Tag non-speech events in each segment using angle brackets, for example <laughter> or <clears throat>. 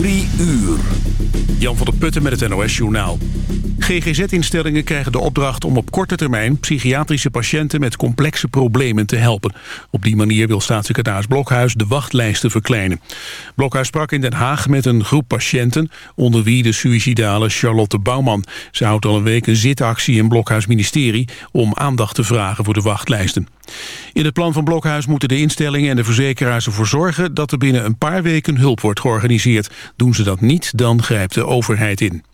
Drie uur. Jan van der Putten met het NOS Journaal. GGZ-instellingen krijgen de opdracht om op korte termijn... psychiatrische patiënten met complexe problemen te helpen. Op die manier wil staatssecretaris Blokhuis de wachtlijsten verkleinen. Blokhuis sprak in Den Haag met een groep patiënten... onder wie de suïcidale Charlotte Bouwman. Ze houdt al een week een zitactie in Blokhuis ministerie... om aandacht te vragen voor de wachtlijsten. In het plan van Blokhuis moeten de instellingen en de verzekeraars ervoor zorgen... dat er binnen een paar weken hulp wordt georganiseerd. Doen ze dat niet, dan grijpt de overheid in.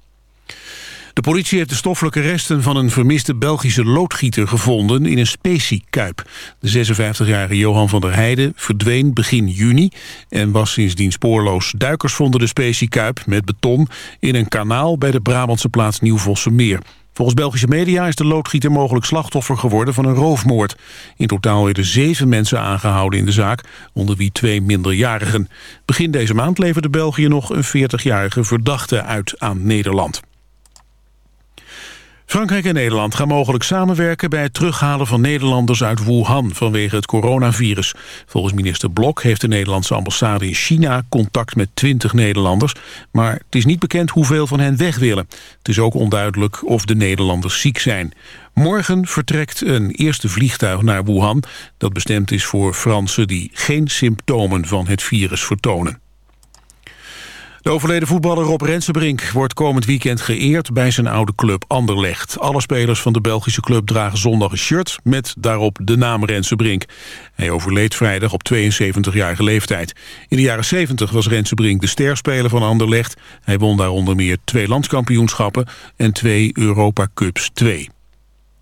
De politie heeft de stoffelijke resten van een vermiste Belgische loodgieter gevonden in een speciekuip. De 56-jarige Johan van der Heijden verdween begin juni en was sindsdien spoorloos. Duikers vonden de speciekuip met beton in een kanaal bij de Brabantse plaats Nieuw-Vossenmeer. Volgens Belgische media is de loodgieter mogelijk slachtoffer geworden van een roofmoord. In totaal werden zeven mensen aangehouden in de zaak, onder wie twee minderjarigen. Begin deze maand leverde België nog een 40-jarige verdachte uit aan Nederland. Frankrijk en Nederland gaan mogelijk samenwerken bij het terughalen van Nederlanders uit Wuhan vanwege het coronavirus. Volgens minister Blok heeft de Nederlandse ambassade in China contact met 20 Nederlanders, maar het is niet bekend hoeveel van hen weg willen. Het is ook onduidelijk of de Nederlanders ziek zijn. Morgen vertrekt een eerste vliegtuig naar Wuhan dat bestemd is voor Fransen die geen symptomen van het virus vertonen. De overleden voetballer Rob Rensenbrink wordt komend weekend geëerd bij zijn oude club Anderlecht. Alle spelers van de Belgische club dragen zondag een shirt met daarop de naam Rensenbrink. Hij overleed vrijdag op 72-jarige leeftijd. In de jaren 70 was Rensenbrink de sterspeler van Anderlecht. Hij won daar onder meer twee landskampioenschappen en twee Europa Cups 2.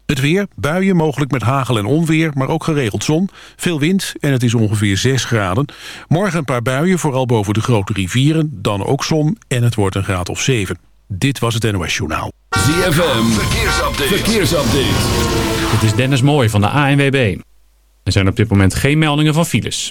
Het weer, buien, mogelijk met hagel en onweer, maar ook geregeld zon. Veel wind en het is ongeveer 6 graden. Morgen een paar buien, vooral boven de grote rivieren. Dan ook zon en het wordt een graad of 7. Dit was het NOS Journaal. ZFM, verkeersupdate. verkeersupdate. Dit is Dennis Mooij van de ANWB. Er zijn op dit moment geen meldingen van files.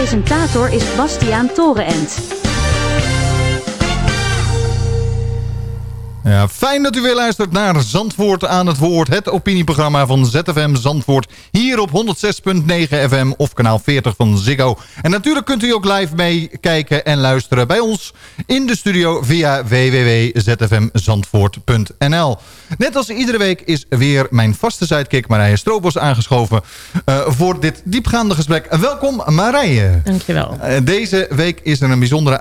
Presentator is Bastiaan Torenent. Ja, fijn dat u weer luistert naar Zandvoort aan het woord. Het opinieprogramma van ZFM Zandvoort. Hier op 106.9 FM of kanaal 40 van Ziggo. En natuurlijk kunt u ook live meekijken en luisteren bij ons in de studio via www.zfmzandvoort.nl. Net als iedere week is weer mijn vaste sidekick Marije Stroopos aangeschoven uh, voor dit diepgaande gesprek. Welkom Marije. Dankjewel. Uh, deze week is er een bijzondere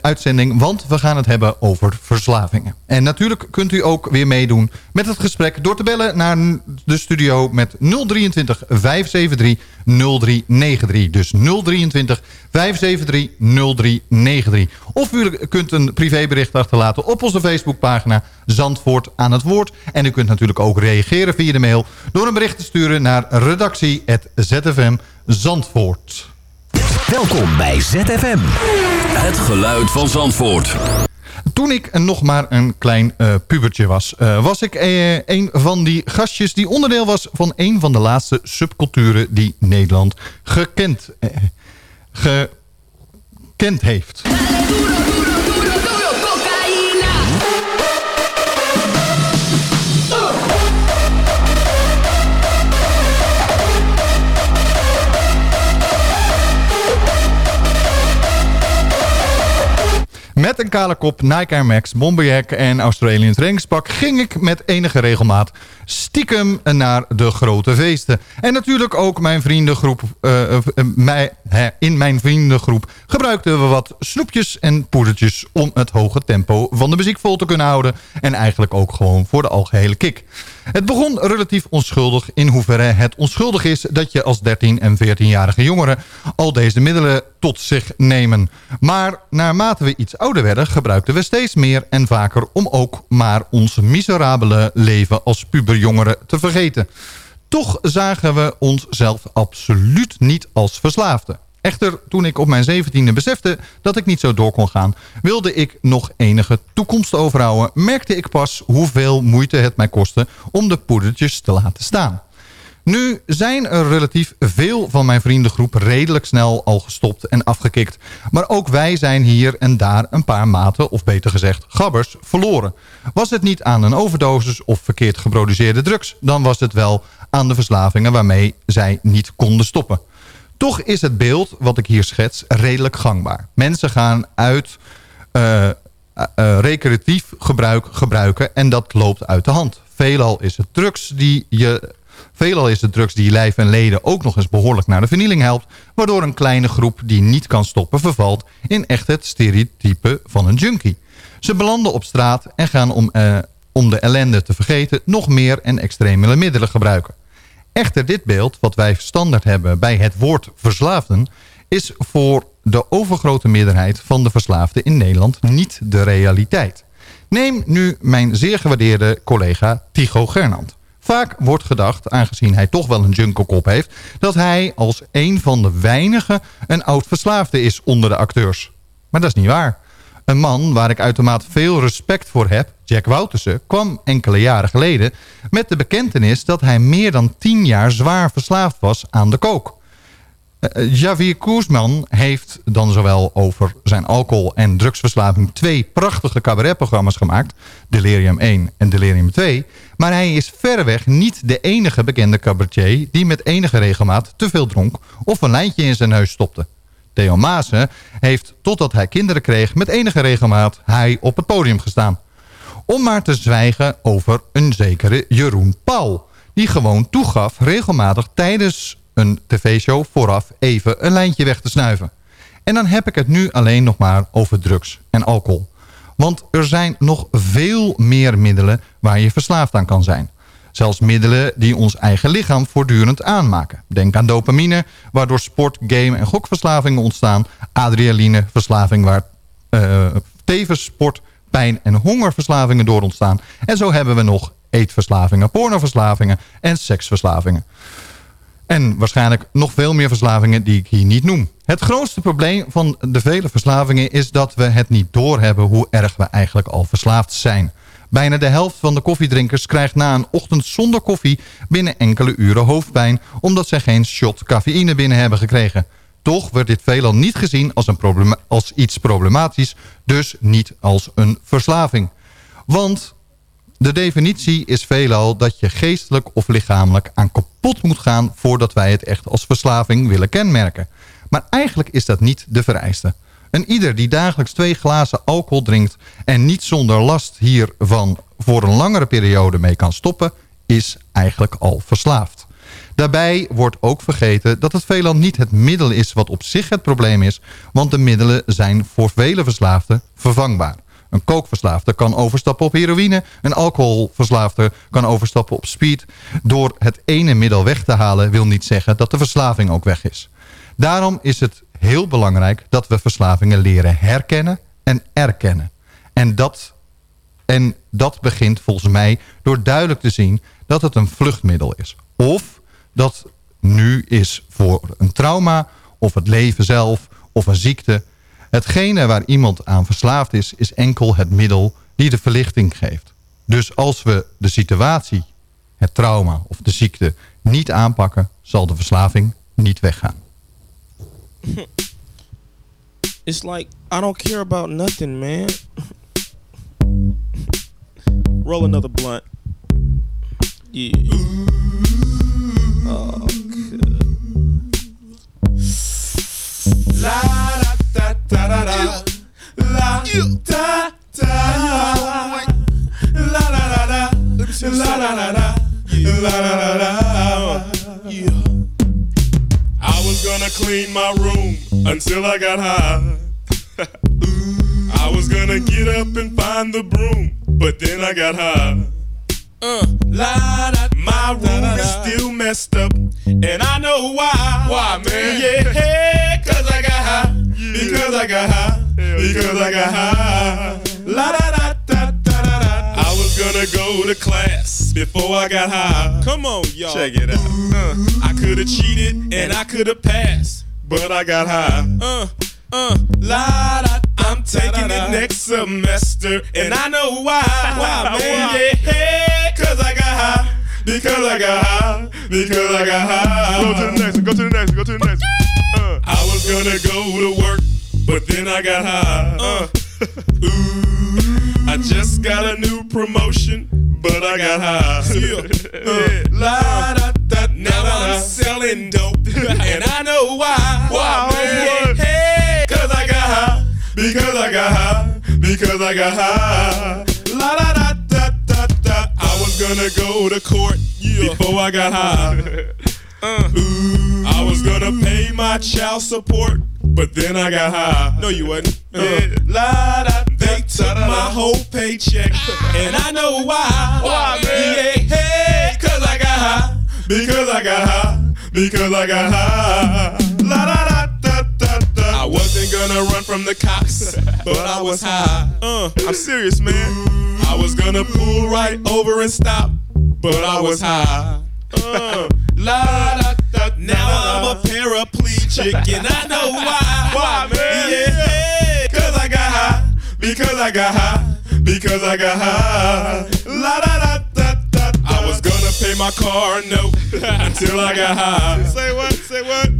uitzending, want we gaan het hebben over verslavingen. En natuurlijk kunt u ook weer meedoen met het gesprek... door te bellen naar de studio met 023 573 0393. Dus 023 573 0393. Of u kunt een privébericht achterlaten op onze Facebookpagina Zandvoort aan het woord. En u kunt natuurlijk ook reageren via de mail... door een bericht te sturen naar redactie.zfm Zandvoort. Welkom bij ZFM. Het geluid van Zandvoort. Toen ik nog maar een klein uh, pubertje was... Uh, was ik uh, een van die gastjes die onderdeel was... van een van de laatste subculturen die Nederland gekend, gekend heeft. Met een kale kop, Nike Air Max, Bomberjack en Australian trainingspak... ging ik met enige regelmaat stiekem naar de grote feesten. En natuurlijk ook mijn vriendengroep, uh, uh, mij, hè, in mijn vriendengroep gebruikten we wat snoepjes en poedertjes... om het hoge tempo van de muziek vol te kunnen houden. En eigenlijk ook gewoon voor de algehele kick. Het begon relatief onschuldig in hoeverre het onschuldig is... dat je als 13- en 14-jarige jongeren al deze middelen tot zich nemen. Maar naarmate we iets ouder werden... gebruikten we steeds meer en vaker om ook maar ons miserabele leven als puberjongeren te vergeten. Toch zagen we onszelf absoluut niet als verslaafden. Echter, toen ik op mijn zeventiende besefte dat ik niet zo door kon gaan... wilde ik nog enige toekomst overhouden... merkte ik pas hoeveel moeite het mij kostte om de poedertjes te laten staan. Nu zijn er relatief veel van mijn vriendengroep redelijk snel al gestopt en afgekikt. Maar ook wij zijn hier en daar een paar maten, of beter gezegd gabbers, verloren. Was het niet aan een overdosis of verkeerd geproduceerde drugs... dan was het wel aan de verslavingen waarmee zij niet konden stoppen. Toch is het beeld wat ik hier schets redelijk gangbaar. Mensen gaan uit uh, uh, recreatief gebruik gebruiken en dat loopt uit de hand. Veelal is het drugs die je... Veelal is het drugs die lijf en leden ook nog eens behoorlijk naar de vernieling helpt... waardoor een kleine groep die niet kan stoppen vervalt in echt het stereotype van een junkie. Ze belanden op straat en gaan om, uh, om de ellende te vergeten nog meer en extremele middelen gebruiken. Echter, dit beeld, wat wij standaard hebben bij het woord verslaafden... is voor de overgrote meerderheid van de verslaafden in Nederland niet de realiteit. Neem nu mijn zeer gewaardeerde collega Tycho Gernand. Vaak wordt gedacht, aangezien hij toch wel een junkelkop heeft... dat hij als een van de weinigen een oud verslaafde is onder de acteurs. Maar dat is niet waar. Een man waar ik uitermate veel respect voor heb, Jack Woutersen, kwam enkele jaren geleden met de bekentenis dat hij meer dan tien jaar zwaar verslaafd was aan de kook. Uh, Javier Koesman heeft dan zowel over zijn alcohol- en drugsverslaving twee prachtige cabaretprogramma's gemaakt, Delirium 1 en Delirium 2, maar hij is verreweg niet de enige bekende cabaretier die met enige regelmaat te veel dronk of een lijntje in zijn neus stopte. Theo Maassen heeft, totdat hij kinderen kreeg... met enige regelmaat hij op het podium gestaan. Om maar te zwijgen over een zekere Jeroen Paul... die gewoon toegaf regelmatig tijdens een tv-show vooraf even een lijntje weg te snuiven. En dan heb ik het nu alleen nog maar over drugs en alcohol. Want er zijn nog veel meer middelen waar je verslaafd aan kan zijn. Zelfs middelen die ons eigen lichaam voortdurend aanmaken. Denk aan dopamine, waardoor sport, game en gokverslavingen ontstaan. Adrenaline, verslaving waar uh, tevens sport, pijn en hongerverslavingen door ontstaan. En zo hebben we nog eetverslavingen, pornoverslavingen en seksverslavingen. En waarschijnlijk nog veel meer verslavingen die ik hier niet noem. Het grootste probleem van de vele verslavingen is dat we het niet doorhebben hoe erg we eigenlijk al verslaafd zijn. Bijna de helft van de koffiedrinkers krijgt na een ochtend zonder koffie binnen enkele uren hoofdpijn... omdat zij geen shot cafeïne binnen hebben gekregen. Toch wordt dit veelal niet gezien als, een als iets problematisch, dus niet als een verslaving. Want de definitie is veelal dat je geestelijk of lichamelijk aan kapot moet gaan... voordat wij het echt als verslaving willen kenmerken. Maar eigenlijk is dat niet de vereiste. En ieder die dagelijks twee glazen alcohol drinkt... en niet zonder last hiervan voor een langere periode mee kan stoppen... is eigenlijk al verslaafd. Daarbij wordt ook vergeten dat het veelal niet het middel is wat op zich het probleem is... want de middelen zijn voor vele verslaafden vervangbaar. Een kookverslaafde kan overstappen op heroïne. Een alcoholverslaafde kan overstappen op speed. Door het ene middel weg te halen wil niet zeggen dat de verslaving ook weg is. Daarom is het heel belangrijk dat we verslavingen leren herkennen en erkennen. En dat, en dat begint volgens mij door duidelijk te zien dat het een vluchtmiddel is. Of dat nu is voor een trauma of het leven zelf of een ziekte. Hetgene waar iemand aan verslaafd is, is enkel het middel die de verlichting geeft. Dus als we de situatie, het trauma of de ziekte niet aanpakken... zal de verslaving niet weggaan. It's like I don't care about nothing, man. Roll another blunt. Yeah. Oh, La da da da da da. La da da. La la la la. La la la la. La la la la. Yeah. I was gonna clean my room until I got high. <laughs> I was gonna get up and find the broom, but then I got high. Uh, la, da, my room is still messed up, and I know why. Why, man? Yeah, cause I got high. Because I got high. Because I got high. La da was gonna go to class before I got high. Come on, y'all. Check it out. Uh, I could have cheated and I could have passed, but I got high. Uh, uh, la da. I'm taking it next semester, and I know why. Why, man? Yeah, cause I got high. Because I got high. Because I got high. Go to the next one. Go to the next one. Go to the next one. Uh, I was gonna go to work, but then I got high. Uh, ooh, I just got a new promotion, but I got high. <laughs> Uh, la, da, da, now I'm selling dope, <laughs> and I know why. Why, man? Hey, cause I got high. Because I got high. Because I got high. La da da da da da. I was gonna go to court before I got high. <laughs> Uh, ooh, I was gonna pay my child support, but then I got high. No, you wasn't. Uh, la da. They took my whole paycheck, and I know why. Why, man? Yeah, hey, cause I got high. Because I got high. Because I got high. La da da da da da. I wasn't gonna run from the cops, <laughs> but I was high. Uh, I'm serious, man. I was gonna pull right over and stop, but I was high. Uh, la da da. Now I'm a paraplegic, and I know why. <laughs> Why, man? Yeah, cause I got high. Because I got high. Because I got high. La da da da da. I was gonna pay my car note <laughs> until I got high. Say what? Say what?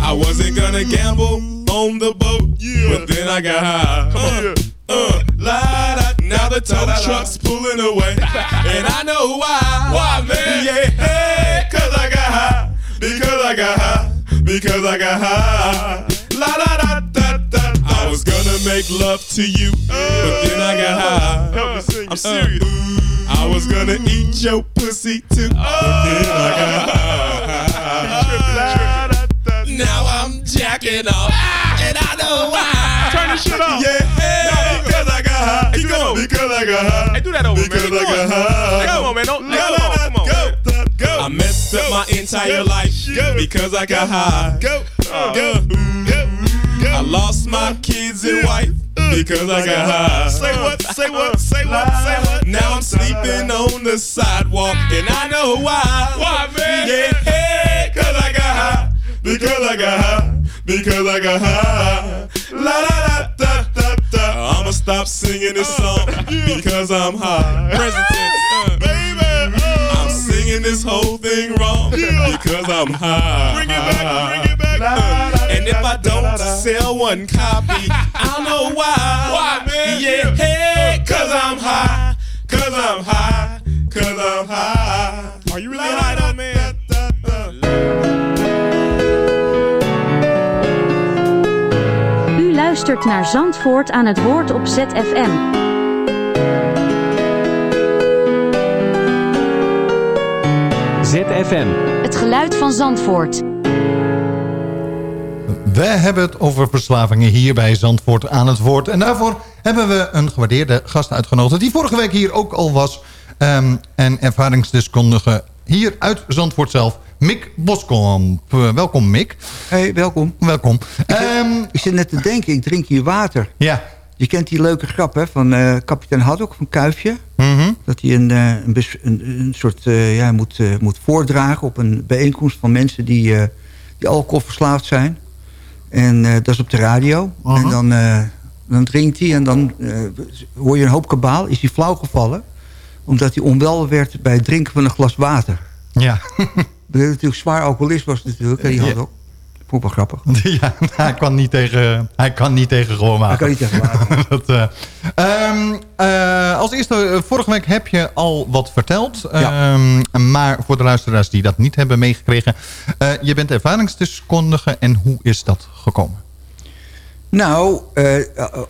I wasn't gonna gamble on the boat, but then I got high. Uh, uh, la da. Now the tow truck's pulling away, <laughs> and I know why. Why, man? Yeah, Because I got high. Because I got high. La da da da da. I was gonna make love to you, but then I got high. Help me sing. I'm uh, serious. I was gonna eat your pussy too, but then I got oh. high. Now I'm jacking off, and I know why. Turn this shit off. Yeah, because I got high. Keep going. Because I got high. Hey, do that over, Because man. I got high. Hey, come on, man. Don't, messed up my entire life because I got high. Uh, Go. I lost my uh, kids and wife uh, because I got high. Say what? Say what? Say what? Say what? Now I'm sleeping on the sidewalk and I know why. Why, man? Yeah, cause I got high. Because I got high. Because I got high. La la la da da da. I'ma stop singing this song because I'm high. Uh, baby. Singing this whole thing wrong because I'm high. Bring it back, bring it back. Uh, and if I don't sell one copy, <laughs> I don't know why. Why, man? Yeah, hey, cause I'm high. Cause I'm high. Cause I'm high. Are you really high though, man? U luistert naar Zandvoort aan het woord op ZFM. ZFM. Het geluid van Zandvoort. We hebben het over verslavingen hier bij Zandvoort aan het woord. En daarvoor hebben we een gewaardeerde gast uitgenodigd... die vorige week hier ook al was. ehm, en ervaringsdeskundige hier uit Zandvoort zelf, Mick Boskamp. Eh, welkom, Mick. Hey, welkom. Welkom. ik zit net te denken, ik drink hier water. Ja. Je kent die leuke grap hè, van eh, kapitein Haddock van Kuifje. Mhm. Dat hij een, eh, een, bes- een, een soort eh, ja, moet, moet voordragen op een bijeenkomst van mensen die, die alcoholverslaafd zijn. En dat is op de radio. En dan, dan drinkt hij en dan hoor je een hoop kabaal. Is hij flauw gevallen. Omdat hij onwel werd bij het drinken van een glas water. Ja. <laughs> Natuurlijk zwaar alcoholist was natuurlijk. hè, Die. Haddock. Vond ik wel grappig. <laughs> Ja, hij kan niet tegen, hij kan niet tegen gewoon. Hij kan niet tegen. <laughs> Dat, eh, ehm, eh, als eerste, eh, vorige week heb je al wat verteld. Ehm, maar voor de luisteraars die dat niet hebben meegekregen. eh, je bent ervaringsdeskundige en hoe is dat gekomen? Nou,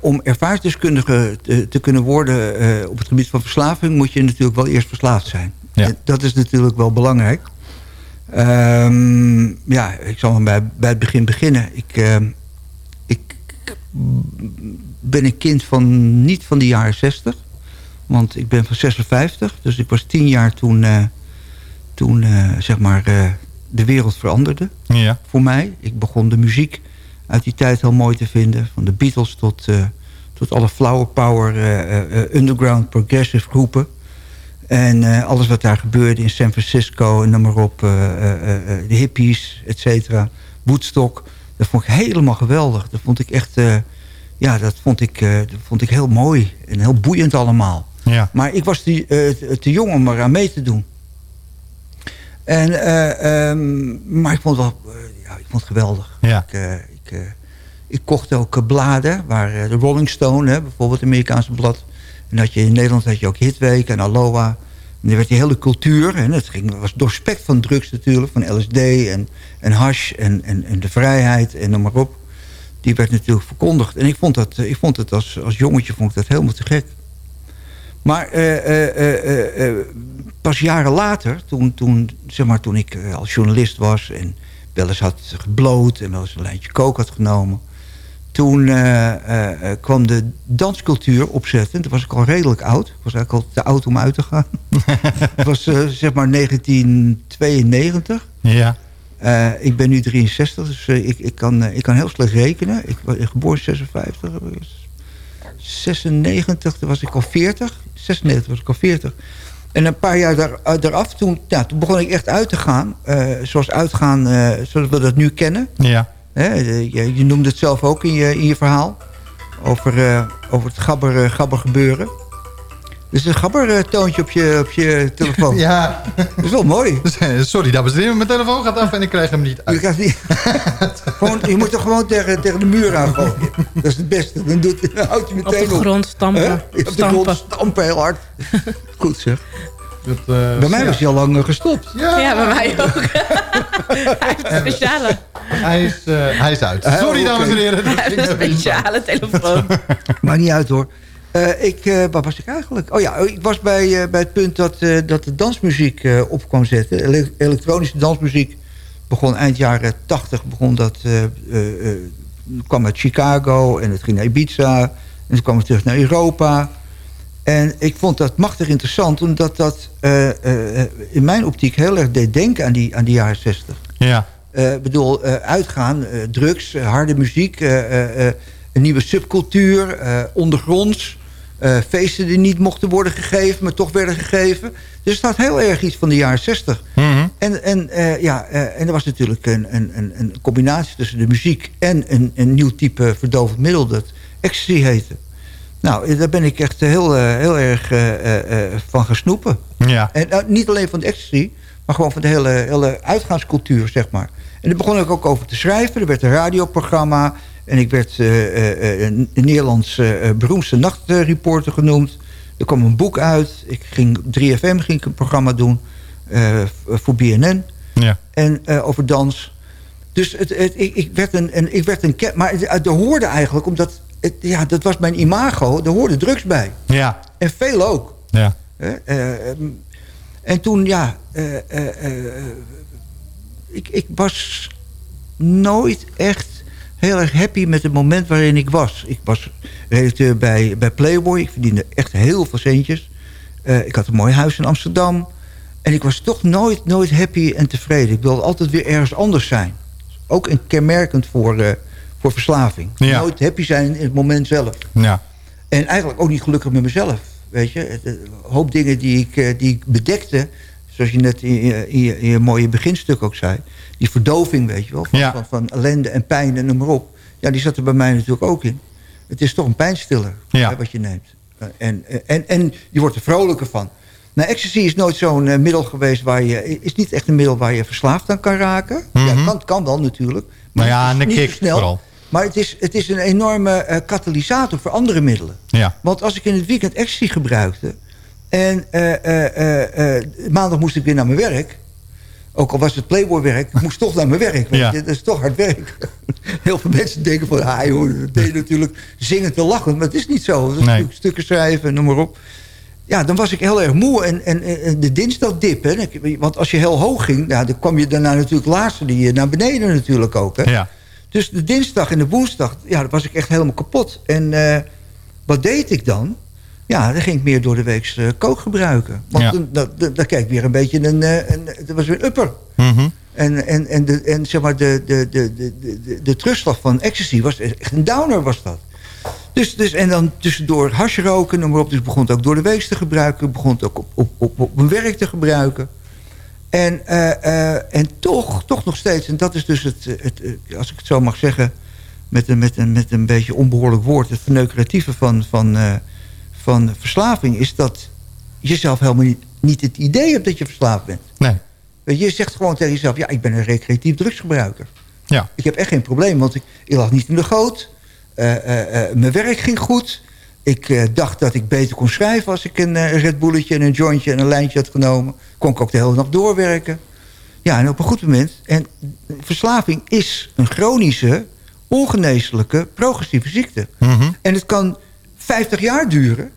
om ervaringsdeskundige te, te kunnen worden eh, op het gebied van verslaving... moet je natuurlijk wel eerst verslaafd zijn. Ja. Dat is natuurlijk wel belangrijk. Ehm, ja, ik zal maar bij, bij het begin beginnen. Ik, ehm, ik ben een kind van niet van de jaren 60. Want ik ben van 56. Dus ik was tien jaar toen, eh, toen eh, zeg maar, eh, de wereld veranderde Ja. voor mij. Ik begon de muziek uit die tijd heel mooi te vinden. Van de Beatles tot, tot alle flower power, underground, progressive groepen. En eh, alles wat daar gebeurde in San Francisco en noem maar op. eh, eh, de hippies, et cetera. Woodstock. Dat vond ik helemaal geweldig. Dat vond ik echt... ja, dat vond ik, dat vond ik heel mooi. En heel boeiend allemaal. Ja. Maar ik was te, te- te jong om eraan mee te doen. En, eh, ehm, maar ik vond het wel, ja, ik vond het geweldig. Ja. Ik, ik, ik kocht ook bladen, waar de Rolling Stone, hè, bijvoorbeeld het Amerikaanse blad. En je in Nederland had je ook Hitweek en Aloha. En er werd die hele cultuur, en het ging, was doorspekt van drugs natuurlijk, van LSD en, en hash en, en, en de vrijheid en noem maar op. Die werd natuurlijk verkondigd. En ik vond, dat, ik vond het als, als jongetje vond ik dat helemaal te gek. Maar eh, eh, eh, pas jaren later, toen, toen, zeg maar, toen ik als journalist was... en wel eens had gebloot en wel eens een lijntje kook had genomen... toen eh, eh, eh, kwam de danscultuur opzetten. Toen was ik al redelijk oud. Ik was eigenlijk al te oud om uit te gaan. <laughs> Het was zeg maar 1992. Ja. Ik ben nu 63, dus ik, ik, kan, ik kan heel slecht rekenen. Ik was geboren 56, eh, 96, toen was ik al 40. 96 was ik al 40. En een paar jaar daar, daaraf, toen, ja, toen begon ik echt uit te gaan. zoals uitgaan, zoals we dat nu kennen. Ja. Hè, je, je noemde het zelf ook in je, in je verhaal. Over, eh, over het gabber, eh, gabber gebeuren. Dus een gabber eh, toontje op je, op je telefoon. <laughs> Ja. Dat is wel mooi. <laughs> Sorry, dames en heren, mijn telefoon gaat af en ik krijg hem niet uit. Je, niet, <laughs> gewoon, je moet er gewoon tegen, tegen de muur aan gooien. Dat is het beste. Dan, doet, dan houdt je Op meteen de grond stampen. Op de Stampen. grond stampen heel hard. Goed zeg. Dat, eh, Bij mij ja. was hij al lang eh, gestopt. Ja, bij mij ook. <laughs> Hij heeft een speciale, Hij is, eh, hij is uit. Ah, Sorry, dames en heren. hij heeft een speciale telefoon. <laughs> Maakt niet uit hoor. Eh, ik, eh, waar was ik eigenlijk? Oh ja, ik was bij, eh, bij het punt dat, eh, dat de dansmuziek eh, op kwam zetten. Ele- elektronische dansmuziek begon eind jaren 80. Begon dat, eh, eh, eh, kwam uit Chicago en het ging naar Ibiza. En toen kwam het terug naar Europa. En ik vond dat machtig interessant, omdat dat eh, eh, in mijn optiek heel erg deed denken aan die, aan die jaren 60. Ja. Eh, Ik bedoel, uitgaan, drugs, harde muziek, een nieuwe subcultuur, ondergronds. feesten die niet mochten worden gegeven, maar toch werden gegeven. Dus er staat heel erg iets van de jaren 60. Mhm. En, en, eh, ja, en er was natuurlijk een, een, een, een combinatie tussen de muziek... en een, een nieuw type verdovend middel dat ecstasy heette. Nou, daar ben ik echt heel, eh, heel erg eh, eh, van gesnoepen. Ja. En nou, niet alleen van de ecstasy, maar gewoon van de hele, hele uitgaanscultuur, zeg maar. En daar begon ik ook over te schrijven. Er werd een radioprogramma. En ik werd eh, eh, eh, een Nederlands eh, eh, beroemdste nachtreporter genoemd. Er kwam een boek uit. Ik ging 3FM ging ik een programma doen voor BNN. Ja. En over dans. Dus het, het, ik, ik werd een, een, ik werd een maar het, er hoorde eigenlijk, omdat het, ja, dat was mijn imago, er hoorde drugs bij. Ja. En veel ook. Ja. Eh, ehm, en toen, ja... eh, eh, ik, ik was nooit echt heel erg happy met het moment waarin ik was. Ik was redacteur bij, bij Playboy. Ik verdiende echt heel veel centjes. Ik had een mooi huis in Amsterdam. En ik was toch nooit, nooit happy en tevreden. Ik wilde altijd weer ergens anders zijn. Ook een kenmerkend voor, eh, voor verslaving. Ja. Nooit happy zijn in het moment zelf. Ja. En eigenlijk ook niet gelukkig met mezelf. Weet je, een hoop dingen die ik, eh, die ik bedekte... zoals je net in je, in, je, in je mooie beginstuk ook zei... die verdoving, weet je wel, van, Ja. van, van ellende en pijn en noem maar op... ja, die zat er bij mij natuurlijk ook in. Het is toch een pijnstiller Ja. hè, wat je neemt. Eh, En, en, en je wordt er vrolijker van. Nou, ecstasy is nooit zo'n eh, middel geweest waar je... is niet echt een middel waar je verslaafd aan kan raken. Ja, Mhm. kan, kan wel natuurlijk. Nou ja, en de kick vooral. Maar het is, het is een enorme eh, katalysator voor andere middelen. Ja. Want als ik in het weekend ecstasy gebruikte... en eh, eh, maandag moest ik weer naar mijn werk... ook al was het Playboy-werk, ik moest <laughs> toch naar mijn werk. Want Ja. dit is toch hard werk. <laughs> Heel veel mensen denken van... ah joh, dat deed je natuurlijk zingend te lachen. Maar het is niet zo. Dat is Nee. natuurlijk stukken schrijven, noem maar op. Ja, dan was ik heel erg moe. En, en, en de dinsdagdip, hè. Want als je heel hoog ging... Nou, dan kwam je daarna natuurlijk laatste die naar beneden natuurlijk ook. Hè. Ja. Dus de dinsdag en de woensdag, ja, was ik echt helemaal kapot. En eh, wat deed ik dan? Ja, dan ging ik meer door de week uh, kook gebruiken. Want Ja. dan, dan, dan, dan kijk ik weer een beetje een... eh, een dat was weer een upper. Mhm. En, en, en, de, en zeg maar, de, de, de, de, de, de terugslag van ecstasy was echt een downer was dat. Dus, dus, en dan tussendoor hash roken, noem maar op. Dus begon het ook door de week te gebruiken. Ik begon het ook op, op, op, op mijn werk te gebruiken. En, eh, eh, en toch, toch nog steeds, en dat is dus het, het, het- als ik het zo mag zeggen... met een, met een, met een beetje onbehoorlijk woord... het verneukeratieve van, van, eh, van verslaving... is dat je zelf helemaal niet, niet het idee hebt dat je verslaafd bent. Nee. Je zegt gewoon tegen jezelf... ja, ik ben een recreatief drugsgebruiker. Ja. Ik heb echt geen probleem, want ik, ik lag niet in de goot. Eh, eh, eh, mijn werk ging goed. Ik eh, dacht dat ik beter kon schrijven... als ik een eh, Red Bulletje en een jointje en een lijntje had genomen. Kon ik ook de hele nacht doorwerken. Ja, en op een goed moment... en verslaving is een chronische, ongeneeslijke, progressieve ziekte. Mhm. En het kan 50 jaar duren...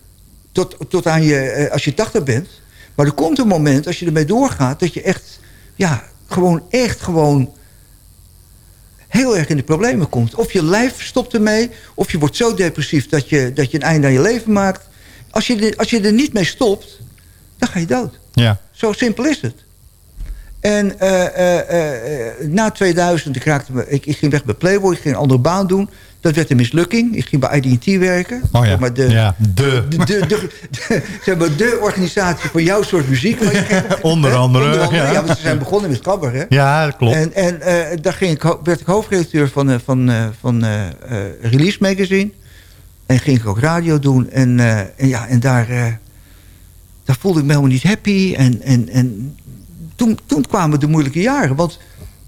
tot, tot aan je, eh, als je 80 bent. Maar er komt een moment, als je ermee doorgaat... dat je echt, ja, gewoon echt gewoon heel erg in de problemen komt. Of je lijf stopt ermee, of je wordt zo depressief dat je, dat je een einde aan je leven maakt. Als je, als je er niet mee stopt, dan ga je dood. Ja. Zo simpel is het. En eh, eh, eh, na 2000, ik, raakte me, ik, ik ging weg bij Playboy, ik ging een andere baan doen. Dat werd een mislukking. Ik ging bij IDT werken. Oh ja. Maar de, ja, de. de, de, de, de- zeg maar de organisatie voor jouw soort muziek. je <laughs> Onder hè? andere, Onder andere, ja. ja. want ze zijn begonnen met cabaret. Ja, dat klopt. En, en eh, daar ging ik, werd ik hoofdredacteur van, eh, van, eh, van Release Magazine. En ging ik ook radio doen. En, en, ja, en daar, daar voelde ik me helemaal niet happy. En, en, en toen, toen kwamen de moeilijke jaren. Want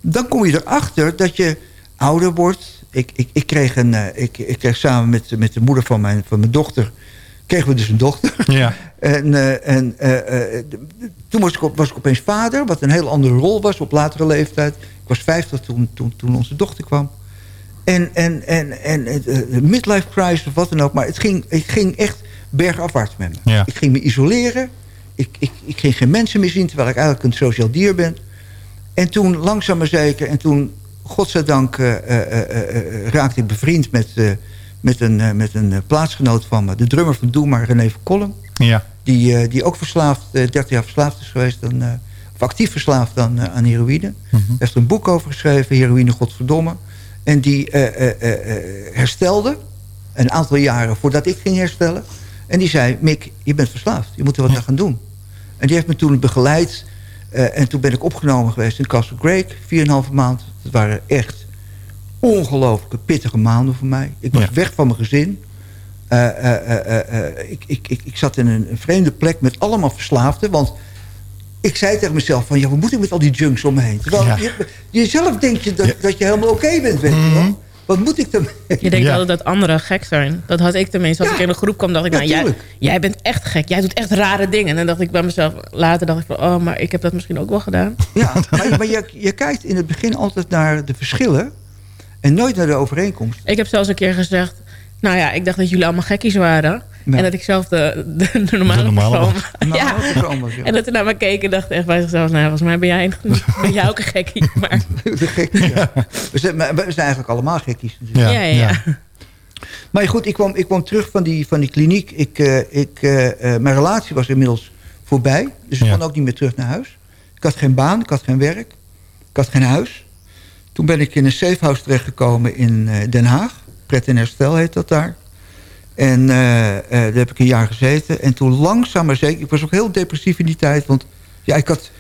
dan kom je erachter dat je ouder wordt. Ik, ik, ik, kreeg, een, eh, ik, ik kreeg samen met, met de moeder van mijn, van mijn dochter... kregen we dus een dochter. Ja. <laughs> En, eh, en eh, toen was ik, op- was ik opeens vader, wat een hele andere rol was op latere leeftijd. Ik was 50 toen, toen, toen onze dochter kwam. En, en, en, en de midlife crisis of wat dan ook. Maar het ging, het ging echt bergafwaarts met me. Ja. Ik ging me isoleren. Ik, ik, ik ging geen mensen meer zien, terwijl ik eigenlijk een sociaal dier ben. En toen langzaam maar zeker, en toen, godzijdank, eh, eh, eh, raakte ik bevriend met, met een, met een plaatsgenoot van me. De drummer van Doe maar, René van Kolm. Ja. Die, die ook verslaafd, eh 30 jaar verslaafd is geweest. Dan, of actief verslaafd dan, aan heroïne. Mhm. Hij heeft een boek over geschreven, Heroïne Godverdomme. En die herstelde een aantal jaren voordat ik ging herstellen. En die zei, Mick, je bent verslaafd. Je moet er wat aan gaan doen. En die heeft me toen begeleid. en toen ben ik opgenomen geweest in Castle Creek. 4,5 maand. Dat waren echt ongelooflijke pittige maanden voor mij. Ik was Ja. weg van mijn gezin. Eh, eh, eh, ik, ik, ik, ik zat in een, een vreemde plek met allemaal verslaafden. Want ik zei tegen mezelf van... ja, wat moet ik met al die junks om me heen? Terwijl Ja. je, jezelf denk je dat, dat je helemaal oké bent, weet je Mhm. wel. Wat moet ik ermee? Je denkt Ja. altijd dat anderen gek zijn. Dat had ik tenminste. Als Ja. ik in een groep kwam, dacht ik... Ja, nou, jij, jij bent echt gek. Jij doet echt rare dingen. En dan dacht ik bij mezelf... Later dacht ik van... Oh, maar ik heb dat misschien ook wel gedaan. Ja, maar, maar je, je kijkt in het begin altijd naar de verschillen... en nooit naar de overeenkomst. Ik heb zelfs een keer gezegd... Nou ja, ik dacht dat jullie allemaal gekkies waren. En dat ik zelf de, de, de normale, De normale persoon was. ja. Persoon was, ja. En dat ze naar me keken en dacht echt bij zichzelf... nou, volgens mij ben jij, ben jij ook een gekkie. <laughs> Maar De gekkie, ja. we, zijn, maar we zijn eigenlijk allemaal gekkies. natuurlijk. ja, ja, ja. Maar goed, ik kwam, ik kwam terug van die, van die kliniek. Ik, eh, ik, eh, eh, mijn relatie was inmiddels voorbij. Dus ik Ja. kon ook niet meer terug naar huis. Ik had geen baan, ik had geen werk. Ik had geen huis. Toen ben ik in een safehouse terechtgekomen in eh, Den Haag. Pret en herstel heet dat daar. En eh, eh, daar heb ik een jaar gezeten. En toen langzaam maar zeker... Ik was ook heel depressief in die tijd. Want ja, ik had,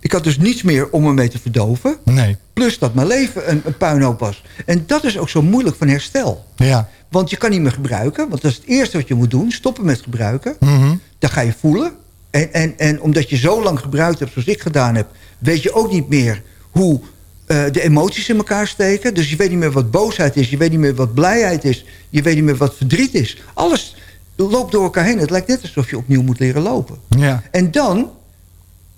ik had dus niets meer om me mee te verdoven. Nee. Plus dat mijn leven een, een puinhoop was. En dat is ook zo moeilijk van herstel. Ja. Want je kan niet meer gebruiken. Want dat is het eerste wat je moet doen. Stoppen met gebruiken. Mhm. Dan ga je voelen. En, en, en omdat je zo lang gebruikt hebt zoals ik gedaan heb... weet je ook niet meer hoe eh, de emoties in elkaar steken. Dus je weet niet meer wat boosheid is. Je weet niet meer wat blijheid is. Je weet niet meer wat verdriet is. Alles loopt door elkaar heen. Het lijkt net alsof je opnieuw moet leren lopen. Ja. En dan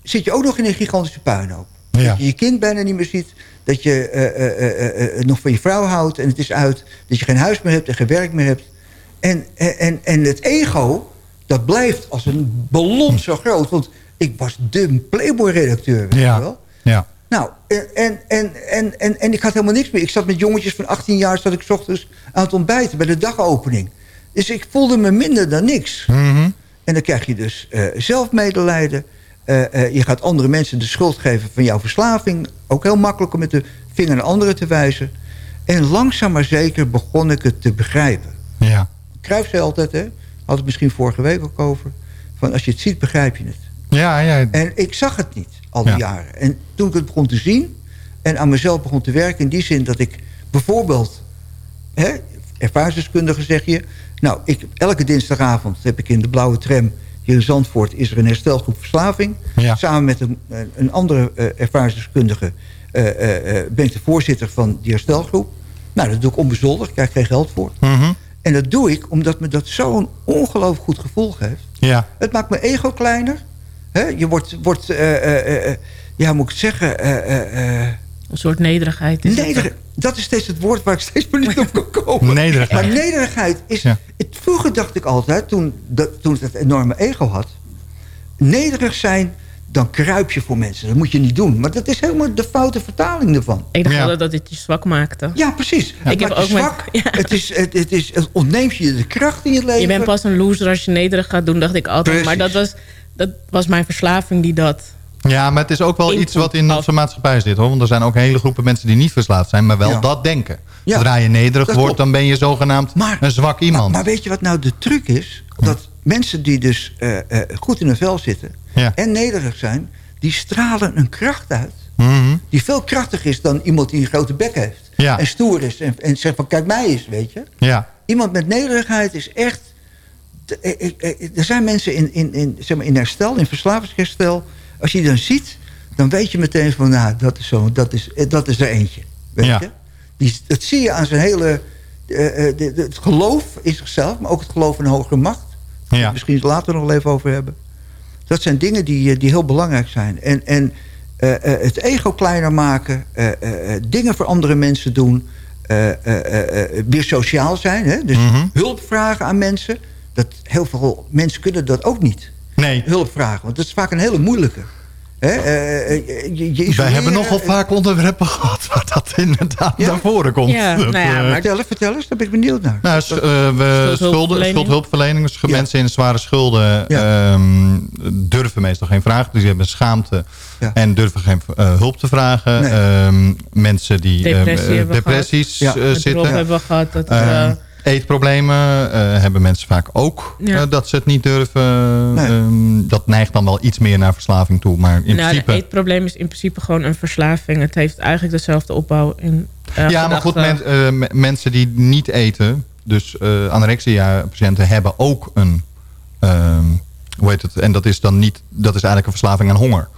zit je ook nog in een gigantische puinhoop. Ja. Dat je je kind bijna niet meer ziet. Dat je eh, nog van je vrouw houdt en het is uit. Dat je geen huis meer hebt en geen werk meer hebt. En, en, en het ego, dat blijft als een ballon zo groot. Want ik was de Playboy-redacteur, weet je Ja. wel. Ja. Nou, en, en, en, en, en, ik had helemaal niks meer. Ik zat met jongetjes van 18 jaar... zat ik 's ochtends aan het ontbijten bij de dagopening. Dus ik voelde me minder dan niks. Mhm. En dan krijg je dus eh, zelfmedelijden. Eh, eh, je gaat andere mensen de schuld geven van jouw verslaving. Ook heel makkelijk om met de vinger naar anderen te wijzen. En langzaam maar zeker begon ik het te begrijpen. Ja. Cruijff zei altijd, hè, had het misschien vorige week ook over... van als je het ziet, begrijp je het. Ja, ja. En ik zag het niet, al die Ja. jaren. En toen ik het begon te zien en aan mezelf begon te werken... in die zin dat ik bijvoorbeeld... Hè, ervaringsdeskundige zeg je... Nou, ik, elke dinsdagavond heb ik in de blauwe tram... hier in Zandvoort is er een herstelgroep verslaving. Ja. Samen met een, een andere eh, ervaringsdeskundige... eh, eh, ben ik de voorzitter van die herstelgroep. Nou, dat doe ik onbezoldigd. Ik krijg geen geld voor. Mhm. En dat doe ik omdat me dat zo'n ongelooflijk goed gevoel geeft. Ja. Het maakt mijn ego kleiner. Hè? Je wordt, wordt eh, eh, eh, ja, hoe moet ik het zeggen... eh, eh, eh, Een soort nederigheid. Is nederig- het. dat is steeds het woord waar ik steeds maar niet op kan komen. Nederigheid. Maar nederigheid is... Ja. Het, vroeger dacht ik altijd, toen, dat, toen ik dat enorme ego had... nederig zijn, dan kruip je voor mensen. Dat moet je niet doen. Maar dat is helemaal de foute vertaling ervan. Ik dacht Ja. altijd dat dit je zwak maakte. Ja, precies. Het Ik heb maakt je ook met- zwak. <laughs> ja. Het, is, het, het, is, het ontneemt je de kracht in je leven. Je bent pas een loser als je nederig gaat doen, dacht ik altijd. Maar dat was, dat was mijn verslaving die dat... Ja, maar het is ook wel iets wat in onze maatschappij zit. hoor. Want er zijn ook hele groepen mensen die niet verslaafd zijn... maar wel Ja. dat denken. Ja, Zodra je nederig dat wordt, klopt. dan ben je zogenaamd Maar- een zwak iemand. Maar, maar weet je wat nou de truc is? Dat mensen die dus eh, eh, goed in hun vel zitten... Ja. en nederig zijn... die stralen een kracht uit... Mhm. die veel krachtiger is dan iemand die een grote bek heeft. Ja. En stoer is en, en zegt van kijk mij eens, weet je. Ja. Iemand met nederigheid is echt... eh, eh, eh, Er zijn mensen in, in, in, zeg maar in herstel, in verslavingsherstel... als je die dan ziet, dan weet je meteen van... nou, dat is, zo, dat is, dat is er eentje, weet Ja. je. Die, dat zie je aan zijn hele... de- de- het geloof in zichzelf, maar ook het geloof in een hogere macht. Daar Ja. we misschien later nog even over hebben. Dat zijn dingen die, die heel belangrijk zijn. En, en het ego kleiner maken, dingen voor andere mensen doen... weer sociaal zijn. Hè? Dus Mhm. hulp vragen aan mensen. Dat heel veel mensen kunnen dat ook niet. Nee, Hulp vragen, want dat is vaak een hele moeilijke. Hè? eh, eh, je, je wij hebben nogal vaak onderwerpen <laughs> gehad... waar dat inderdaad Ja? naar voren komt. Ja, Dat, nou ja, eh, maar- Vertel eens, vertel eens, daar ben ik benieuwd naar. Nou, eh, we, schulden, Schuldhulpverlening. schuldhulpverlening. Dus Ja. mensen in zware schulden Ja. ehm, durven meestal geen vragen. Dus die hebben schaamte Ja. en durven geen eh, hulp te vragen. Nee. Ehm, mensen die eh, eh, depressies gehad. eh, Ja. Met zitten. hebben we gehad. Dat, Ehm, eh, eetproblemen eh, hebben mensen vaak ook. Ja. eh, dat ze het niet durven. Nee. Ehm, dat neigt dan wel iets meer naar verslaving toe. Maar in nou, principe... een eetprobleem is in principe gewoon een verslaving. Het heeft eigenlijk dezelfde opbouw in eh, ja, maar goed, men- eh, mensen die niet eten... dus eh anorexia-patiënten hebben ook een... ehm, hoe heet het? En dat is dan niet... dat is eigenlijk een verslaving aan honger.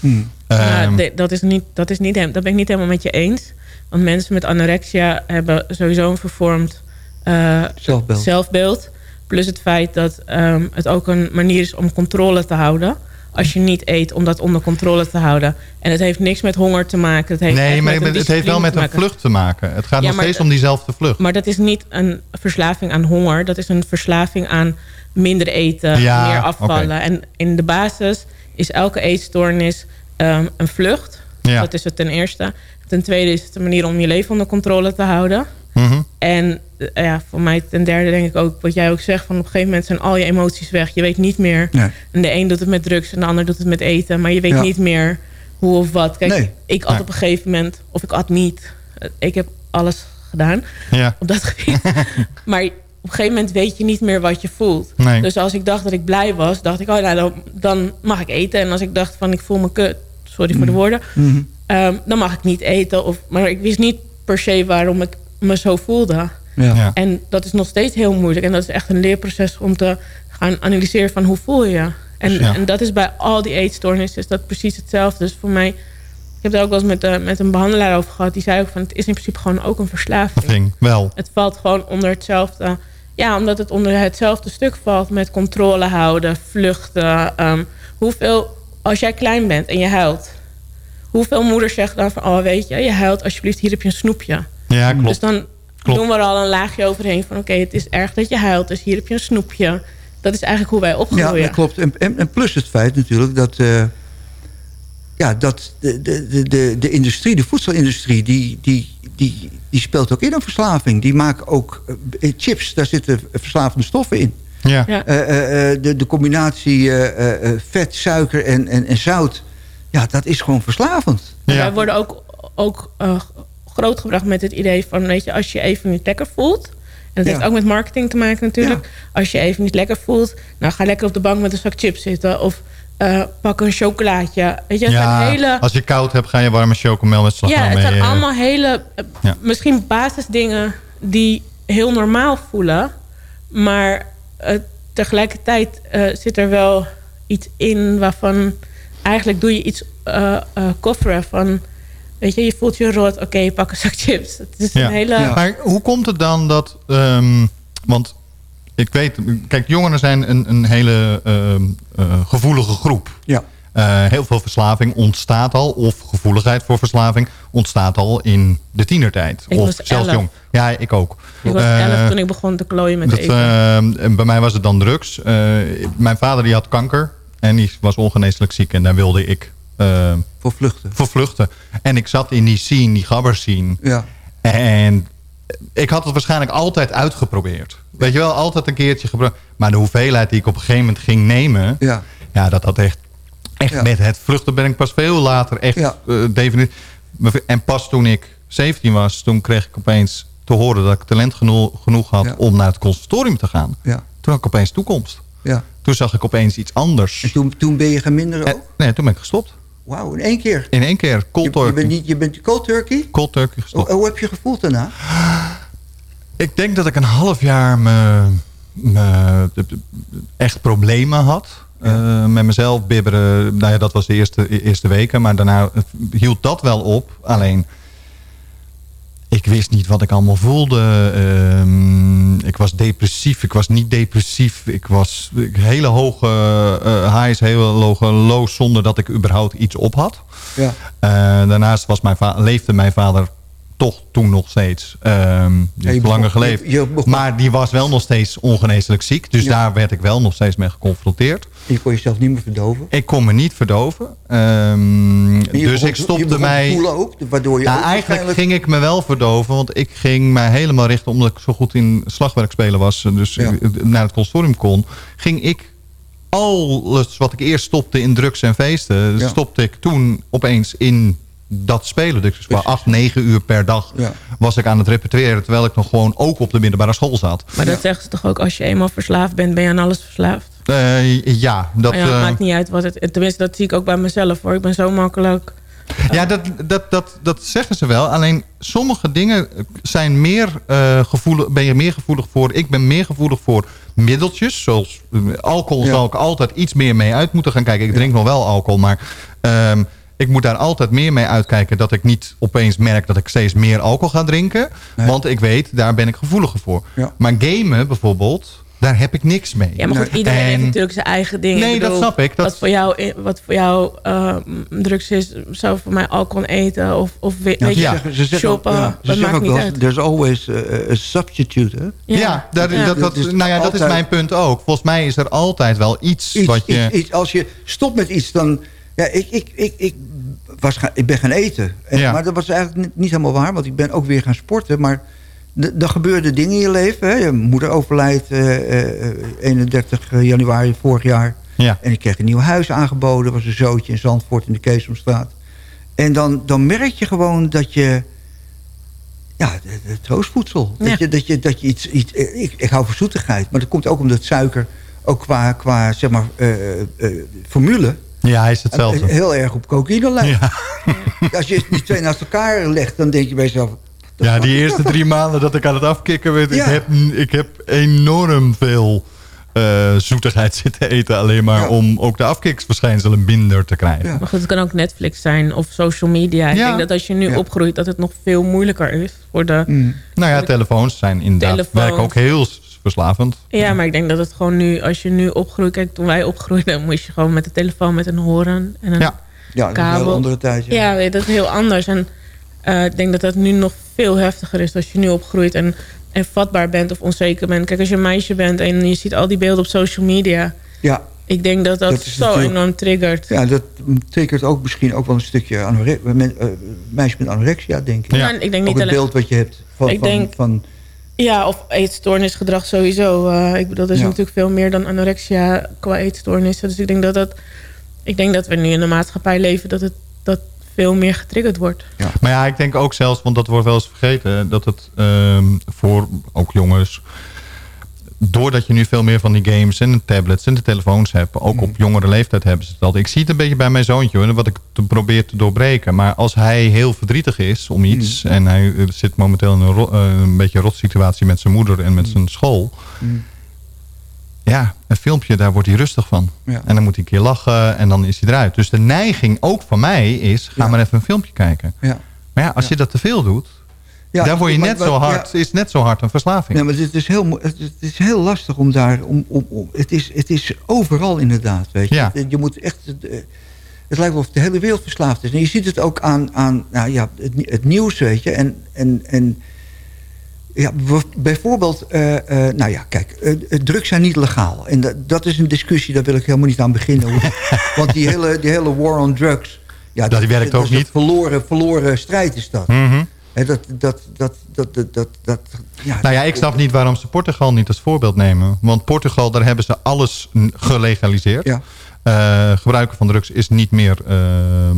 Hmm. Nou, Ehm, de- dat, is niet, dat, is niet, dat ben ik niet helemaal met je eens. Want mensen met anorexia hebben sowieso een vervormd eh, Zelfbeeld. zelfbeeld. Plus het feit dat ehm, het ook een manier is om controle te houden. als je niet eet om dat onder controle te houden. En het heeft niks met honger te maken. Het heeft Nee, maar het heeft wel met een vlucht te maken. Het gaat Ja, nog steeds om diezelfde vlucht. Maar dat is niet een verslaving aan honger. Dat is een verslaving aan minder eten, Ja, meer afvallen. En in de basis is elke eetstoornis ehm, een vlucht. Ja. Dat is het ten eerste. Ten tweede is het een manier om je leven onder controle te houden. Mhm. En ja, voor mij ten derde denk ik ook wat jij ook zegt... van op een gegeven moment zijn al je emoties weg. Je weet niet meer. Nee. En de een doet het met drugs en de ander doet het met eten. Maar je weet Ja. niet meer hoe of wat. Kijk, Nee. ik at op een gegeven moment... of ik at niet. Eh, Ik heb alles gedaan Ja. op dat gebied. <laughs> maar op een gegeven moment weet je niet meer wat je voelt. Nee. Dus als ik dacht dat ik blij was, dacht ik, oh, nou, dan, dan mag ik eten. En als ik dacht van ik voel me kut, sorry voor de woorden, Mhm. ehm, dan mag ik niet eten. Of, maar ik wist niet per se waarom ik me zo voelde. Ja. En dat is nog steeds heel moeilijk. En dat is echt een leerproces om te gaan analyseren van hoe voel je je. En, Ja. en dat is bij al die eetstoornissen is dat precies hetzelfde. Dus voor mij, ik heb daar ook wel eens met, eh, met een behandelaar over gehad. Die zei ook van het is in principe gewoon ook een verslaving. Ving, wel. Het valt gewoon onder hetzelfde. Ja, omdat het onder hetzelfde stuk valt met controle houden, vluchten. ehm, hoeveel, als jij klein bent en je huilt, hoeveel moeders zeggen dan van, oh weet je, je huilt, alsjeblieft, hier heb je een snoepje. Ja, klopt. Dus dan Klopt. doen we er al een laagje overheen van, oké, het is erg dat je huilt, dus hier heb je een snoepje. Dat is eigenlijk hoe wij Ja, opgroeien. dat klopt. En, en, en plus het feit natuurlijk dat... eh, ja, dat de, de, de- de, de industrie, de voedselindustrie... Die, die, die, die speelt ook in een verslaving. Die maken ook eh, chips, daar zitten verslavende stoffen in. Ja. Ja. Eh, eh, eh, de, de combinatie eh, eh, eh, vet, suiker en, en, en zout... ja, dat is gewoon verslavend. Ja. Wij worden ook, ook eh, grootgebracht met het idee van... weet je, als je even niet lekker voelt... en dat Ja. heeft ook met marketing te maken natuurlijk... als je even niet lekker voelt... nou ga lekker op de bank met een zak chips zitten... of eh, pak een chocolaatje. Weet je, het zijn Ja, hele... als je koud hebt, ga je warme chocomel met Ja, slagroom het mee. zijn eh, allemaal hele... eh, Ja. misschien basisdingen die heel normaal voelen... maar tegelijkertijd zit er wel iets in waarvan... eigenlijk doe je iets kofferen van... weet je, je voelt je rot, oké, pak een zak chips. Het is Ja. een hele... Maar hoe komt het dan dat... ehm, want ik weet... Kijk, jongeren zijn een, een hele ehm, eh, gevoelige groep. Ja. Eh, heel veel verslaving ontstaat al... of gevoeligheid voor verslaving ontstaat al in de tienertijd. Ik of was zelfs elf. jong. Ja, ik ook. Ik was Eh, elf toen ik begon te klooien met dat, eten. eh, en bij mij was het dan drugs. Eh, mijn vader die had kanker. En die was ongeneeslijk ziek. En daar wilde ik eh, Voor vluchten. voor vluchten. En ik zat in die scene, die gabber scene. Ja. En ik had het waarschijnlijk altijd uitgeprobeerd. Weet je wel, altijd een keertje geprobeerd. Maar de hoeveelheid die ik op een gegeven moment ging nemen... Ja. Ja, dat had echt... Echt Ja. met het vluchten ben ik pas veel later echt Ja. eh, definitief... En pas toen ik 17 was, toen kreeg ik opeens te horen... dat ik talent genoeg, genoeg had Ja. om naar het conservatorium te gaan. Ja. Toen had ik opeens toekomst. ja. Toen zag ik opeens iets anders. En toen, toen ben je gaan minderen En- ook? nee, toen ben ik gestopt. Wauw, in één keer. In één keer, cold Je, je turkey. bent niet, je bent cold turkey? Cold turkey gestopt. hoe heb je gevoeld daarna? Ik denk dat ik een half jaar me, echt problemen had. Eh, met mezelf bibberen. Nou ja, dat was de eerste, eerste weken. Maar daarna hield dat wel op. Alleen, ik wist niet wat ik allemaal voelde. Ehm, ik was depressief. Ik was niet depressief. Ik was ik- hele hoge eh highs, hele hoge lows... zonder dat ik überhaupt iets op had. Ja. Eh, daarnaast was mijn leefde mijn vader toch toen nog steeds. Ehm die je heeft langer geleefd. je- je begon- maar die was wel nog steeds ongeneeslijk ziek. Dus Ja. daar werd ik wel nog steeds mee geconfronteerd. En je kon jezelf niet meer verdoven. Ik kon me niet verdoven. Ehm, dus begon- ik stopte mij... ook, waardoor je Nou, ook eigenlijk waarschijnlijk- ging ik me wel verdoven. Want ik ging mij helemaal richten... omdat ik zo goed in slagwerk spelen was... dus Ja. naar het consortium kon... ging ik alles wat ik eerst stopte in drugs en feesten... Ja. stopte ik toen opeens in dat spelen. Dus Precies. acht, negen uur per dag Ja. was ik aan het repeteren... terwijl ik nog gewoon ook op de middelbare school zat. maar dat zeggen ze toch ook, als je eenmaal verslaafd bent, ben je aan alles verslaafd. Eh, ja, dat... Maar ja, het eh, maakt niet uit wat het... Tenminste, dat zie ik ook bij mezelf hoor. Ik ben zo makkelijk... Ja, dat, dat, dat, dat zeggen ze wel. Alleen sommige dingen zijn meer, eh, gevoelig, ben je meer gevoelig voor. Ik ben meer gevoelig voor middeltjes. Zoals alcohol Ja. zal ik altijd iets meer mee uit moeten gaan kijken. Ik drink nog wel alcohol, maar ehm, ik moet daar altijd meer mee uitkijken... dat ik niet opeens merk dat ik steeds meer alcohol ga drinken. Nee. Want ik weet, daar ben ik gevoeliger voor. Ja. Maar gamen bijvoorbeeld... Daar heb ik niks mee. Ja, maar goed, iedereen En- heeft natuurlijk zijn eigen dingen. Nee, dat snap ik. Dat- Wat voor jou, wat voor jou eh, drugs is, zou voor mij alcohol eten of, of we- Ja, weet ze je, zeggen, ze zeggen, shoppen. ja, ze zeggen maakt ook niet wel, uit. there's always a substitute. Hè? Ja, daar-. Dat, dat, nou ja, dat is mijn punt ook. Volgens mij is er altijd wel iets, Iets, wat je... iets, iets. Als je stopt met iets, dan... Ja, ik, ik, ik, ik, was gaan, ik ben gaan eten. En, Ja. Maar dat was eigenlijk niet, niet helemaal waar, want ik ben ook weer gaan sporten. Maar er gebeurden dingen in je leven. Hè. Je moeder overlijdt eh, eh, 31 januari vorig jaar. Ja. En ik kreeg een nieuw huis aangeboden. was een zootje in Zandvoort in de Keesomstraat. En dan, dan merk je gewoon dat je... Ja, troostvoedsel. Ja. Dat, je, dat, je, dat je iets... iets ik, ik hou van zoetigheid. Maar dat komt ook omdat suiker... ook qua, qua zeg maar, eh, eh, formule... Ja, hij is hetzelfde. heel erg op cocaïne lijkt. Ja. <laughs> Als je die twee naast elkaar legt... dan denk je bij jezelf... Ja, die eerste drie maanden dat ik aan het afkicken werd... Ja. Ik, heb, ik heb enorm veel eh, zoetigheid <laughs> zitten eten... alleen maar Ja. om ook de afkiksverschijnselen minder te krijgen. Ja. Maar goed, het kan ook Netflix zijn of social media. Ik Ja. denk dat als je nu Ja. opgroeit, dat het nog veel moeilijker is voor de... Mm. Nou ja, telefoons zijn inderdaad Telefoons. werken ook heel verslavend. Ja, maar ik denk dat het gewoon nu, als je nu opgroeit... Kijk, toen wij opgroeiden, moest je gewoon met de telefoon met een horen en een Ja. Ja, dat is een kabel. hele andere tijd. Ja. Dat is heel anders. En eh, ik denk dat dat nu nog veel heftiger is als je nu opgroeit en, en vatbaar bent of onzeker bent. Kijk, als je een meisje bent en je ziet al die beelden op social media. ja. Ik denk dat dat, zo enorm triggert. Ja, dat triggert ook misschien ook wel een stukje anore- men- eh, meisje met anorexia, denk ik. Ja. Ik denk ook niet het alleen... beeld wat je hebt van, Ik van, denk- van Ja, of eetstoornisgedrag sowieso. Eh, ik bedoel, er is Ja. natuurlijk veel meer dan anorexia qua eetstoornissen. Dus ik denk dat dat... Ik denk dat we nu in een maatschappij leven dat het dat veel meer getriggerd wordt. Maar ja, ik denk ook zelfs, want dat wordt wel eens vergeten... dat het ehm, voor ook jongens... doordat je nu veel meer van die games en de tablets en de telefoons hebt... ook op jongere leeftijd hebben ze al. Ik zie het een beetje bij mijn zoontje, hoor, wat ik te probeer te doorbreken. Maar als hij heel verdrietig is om iets... en hij eh, zit momenteel in een, eh, een beetje een rotsituatie met zijn moeder en met zijn school... Ja, een filmpje, daar wordt hij rustig van. Ja. En dan moet hij een keer lachen en dan is hij eruit. Dus de neiging ook van mij is, ga Ja. maar even een filmpje kijken. ja. Maar ja, als je dat te veel doet, Ja, daar word je maar- net maar- zo ja. hard, is net zo hard een verslaving. Nee, maar het is heel, mo- het is, het is heel lastig om daar... Om, om, om, het, is, het is overal inderdaad, weet je. Ja. Je moet echt... eh, Het lijkt wel of de hele wereld verslaafd is. En je ziet het ook aan, aan nou ja, het, het nieuws, weet je. En, en, en ja, bijvoorbeeld... eh, eh, nou ja, kijk, drugs zijn niet legaal. En dat, dat is een discussie, daar wil ik helemaal niet aan beginnen. <laughs> Want die hele, die hele war on drugs... Ja, die werkt dat ook is een niet. Verloren, verloren strijd is dat. Mhm. Dat, dat, dat, dat, dat, dat, dat, ja, Nou ja, ik snap niet waarom ze Portugal niet als voorbeeld nemen. Want Portugal, daar hebben ze alles gelegaliseerd. Ja. Eh, gebruiken van drugs is niet meer... ehm,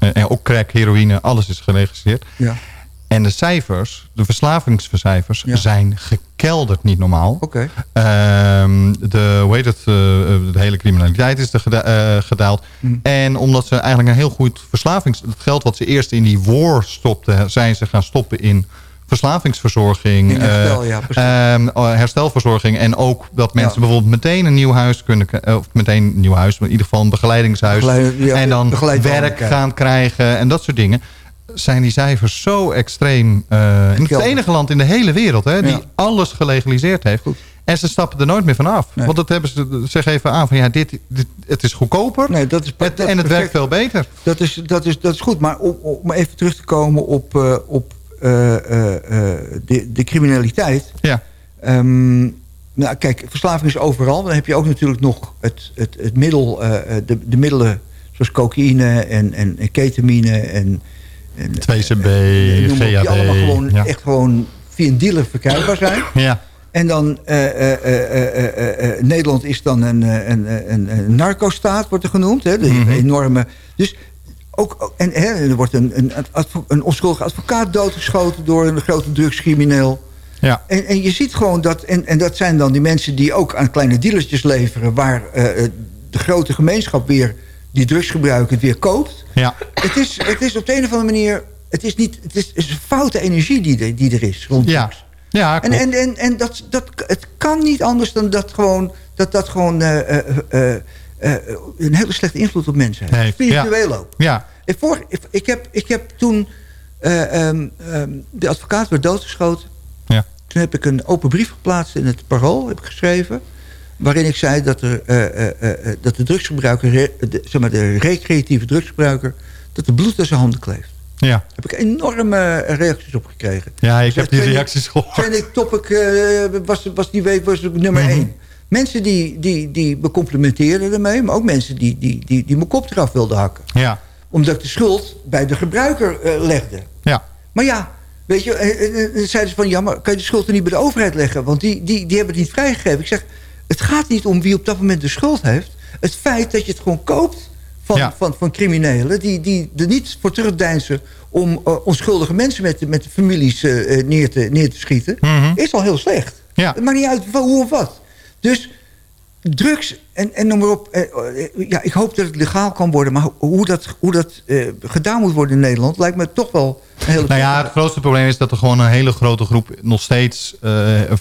eh, en ook crack, heroïne, alles is gelegaliseerd. Ja. En de cijfers, de verslavingscijfers, Ja. zijn gekelderd niet normaal. Oké. Ehm, de, hoe heet het, eh, de hele criminaliteit is er geda- eh, gedaald. Mm. En omdat ze eigenlijk een heel goed verslavings... Het geld wat ze eerst in die war stopten... zijn ze gaan stoppen in verslavingsverzorging. In herstel, eh, ja, precies. ehm, oh, herstelverzorging. En ook dat mensen Ja. bijvoorbeeld meteen een nieuw huis kunnen... eh, Of meteen een nieuw huis, maar in ieder geval een begeleidingshuis. Begeleid- en dan werk gaan krijgen en dat soort dingen. Zijn die cijfers zo extreem... en het enige land in de hele wereld hè, die Ja. alles gelegaliseerd heeft. Goed. En ze stappen er nooit meer vanaf. Nee. Want dat hebben ze zeg even aan van ja, dit, dit, het is goedkoper Nee, dat is, het- dat en het werkt veel beter. Dat is, dat is, dat is goed, maar om, om even terug te komen op, eh, op eh, de, de criminaliteit. Ja. Ehm, nou, kijk, verslaving is overal. Dan heb je ook natuurlijk nog het, het, het middel, de, de middelen zoals cocaïne en, en, en ketamine en 2CB, eh, maar op, die GHB. allemaal gewoon, ja. echt gewoon via een dealer verkrijgbaar zijn. <clears throat> Ja. En dan, eh, eh, eh, eh, eh, eh, Nederland is dan een, eh, een, een, een narco-staat, wordt er genoemd. Hè? De Mhm. enorme... Dus ook, en hè, er wordt een, een, een onschuldige advocaat doodgeschoten door een grote drugscrimineel. Ja. En, en je ziet gewoon dat... En, en dat zijn dan die mensen die ook aan kleine dealertjes leveren... waar eh, de grote gemeenschap weer die drugsgebruiker het weer koopt. Ja. Het is, het is op de een of andere manier... Het is, niet, het is, het is een foute energie die, er- die er is rond Ja. drugs. Ja, En, klopt. en, en, en dat, dat, het kan niet anders dan dat gewoon, dat, dat gewoon eh, eh, eh, een hele slechte invloed op mensen heeft. Heeft, Spiritueel ja. ook. Ja. Ik, voor, ik, ik heb, ik heb toen eh, ehm, ehm, de advocaat werd doodgeschoten. Ja. toen heb ik een open brief geplaatst in het Parool, heb ik geschreven. Waarin ik zei dat, er, eh, eh, eh, dat de drugsgebruiker, de, zeg maar de recreatieve drugsgebruiker, dat de bloed aan zijn handen kleeft. Ja. Daar heb ik enorme reacties op gekregen. Ja, ik Dus heb die reacties gehoord. Trending topic eh, was, was die week was nummer Mhm. één. Mensen die, die, die me complimenteerden ermee... maar ook mensen die, die, die, die mijn kop eraf wilden hakken. Ja. Omdat ik de schuld bij de gebruiker legde. Ja. Maar ja, weet je, zeiden ze van... ja, maar kan je de schuld er niet bij de overheid leggen? Want die, die, die hebben het niet vrijgegeven. Ik zeg, het gaat niet om wie op dat moment de schuld heeft. Het feit dat je het gewoon koopt van, Ja. van, van criminelen... Die, die er niet voor terugdeinzen om eh, onschuldige mensen met, de- met de families eh, eh, neer, te, neer te schieten... Mhm. is al heel slecht. Ja. Het maakt niet uit hoe of wat. Dus drugs en, en noem maar op. eh, ja, ik hoop dat het legaal kan worden. Maar hoe dat, hoe dat eh, gedaan moet worden in Nederland... lijkt me toch wel. Nou ja, het grootste probleem is dat er gewoon een hele grote groep nog steeds eh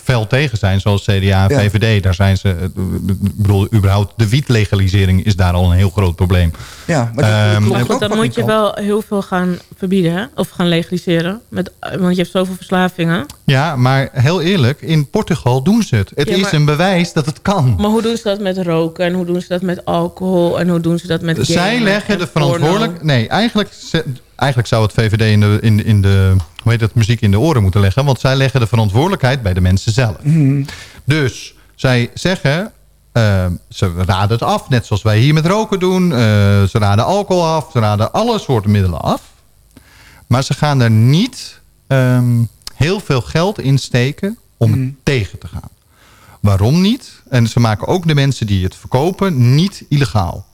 fel tegen zijn. Zoals CDA en Ja. VVD. Daar zijn ze, eh, ik bedoel, überhaupt de wietlegalisering is daar al een heel groot probleem. Ja, maar dat, Ehm, Maar goed, dan moet je wel heel veel gaan verbieden hè? of gaan legaliseren. Met, want je hebt zoveel verslavingen. Ja, maar heel eerlijk, in Portugal doen ze het. Het Ja, is een bewijs dat het kan. Maar hoe doen ze dat met roken en hoe doen ze dat met alcohol en hoe doen ze dat met Zij leggen en de porno? verantwoordelijk... Nee, eigenlijk, ze- eigenlijk zou het VVD in de, in, in de hoe heet dat, muziek in de oren moeten leggen. Want zij leggen de verantwoordelijkheid bij de mensen zelf. Dus zij zeggen... eh, ze raden het af, net zoals wij hier met roken doen. Eh, ze raden alcohol af, ze raden alle soorten middelen af. Maar ze gaan er niet ehm, heel veel geld in steken om het tegen te gaan. Waarom niet? En ze maken ook de mensen die het verkopen niet illegaal.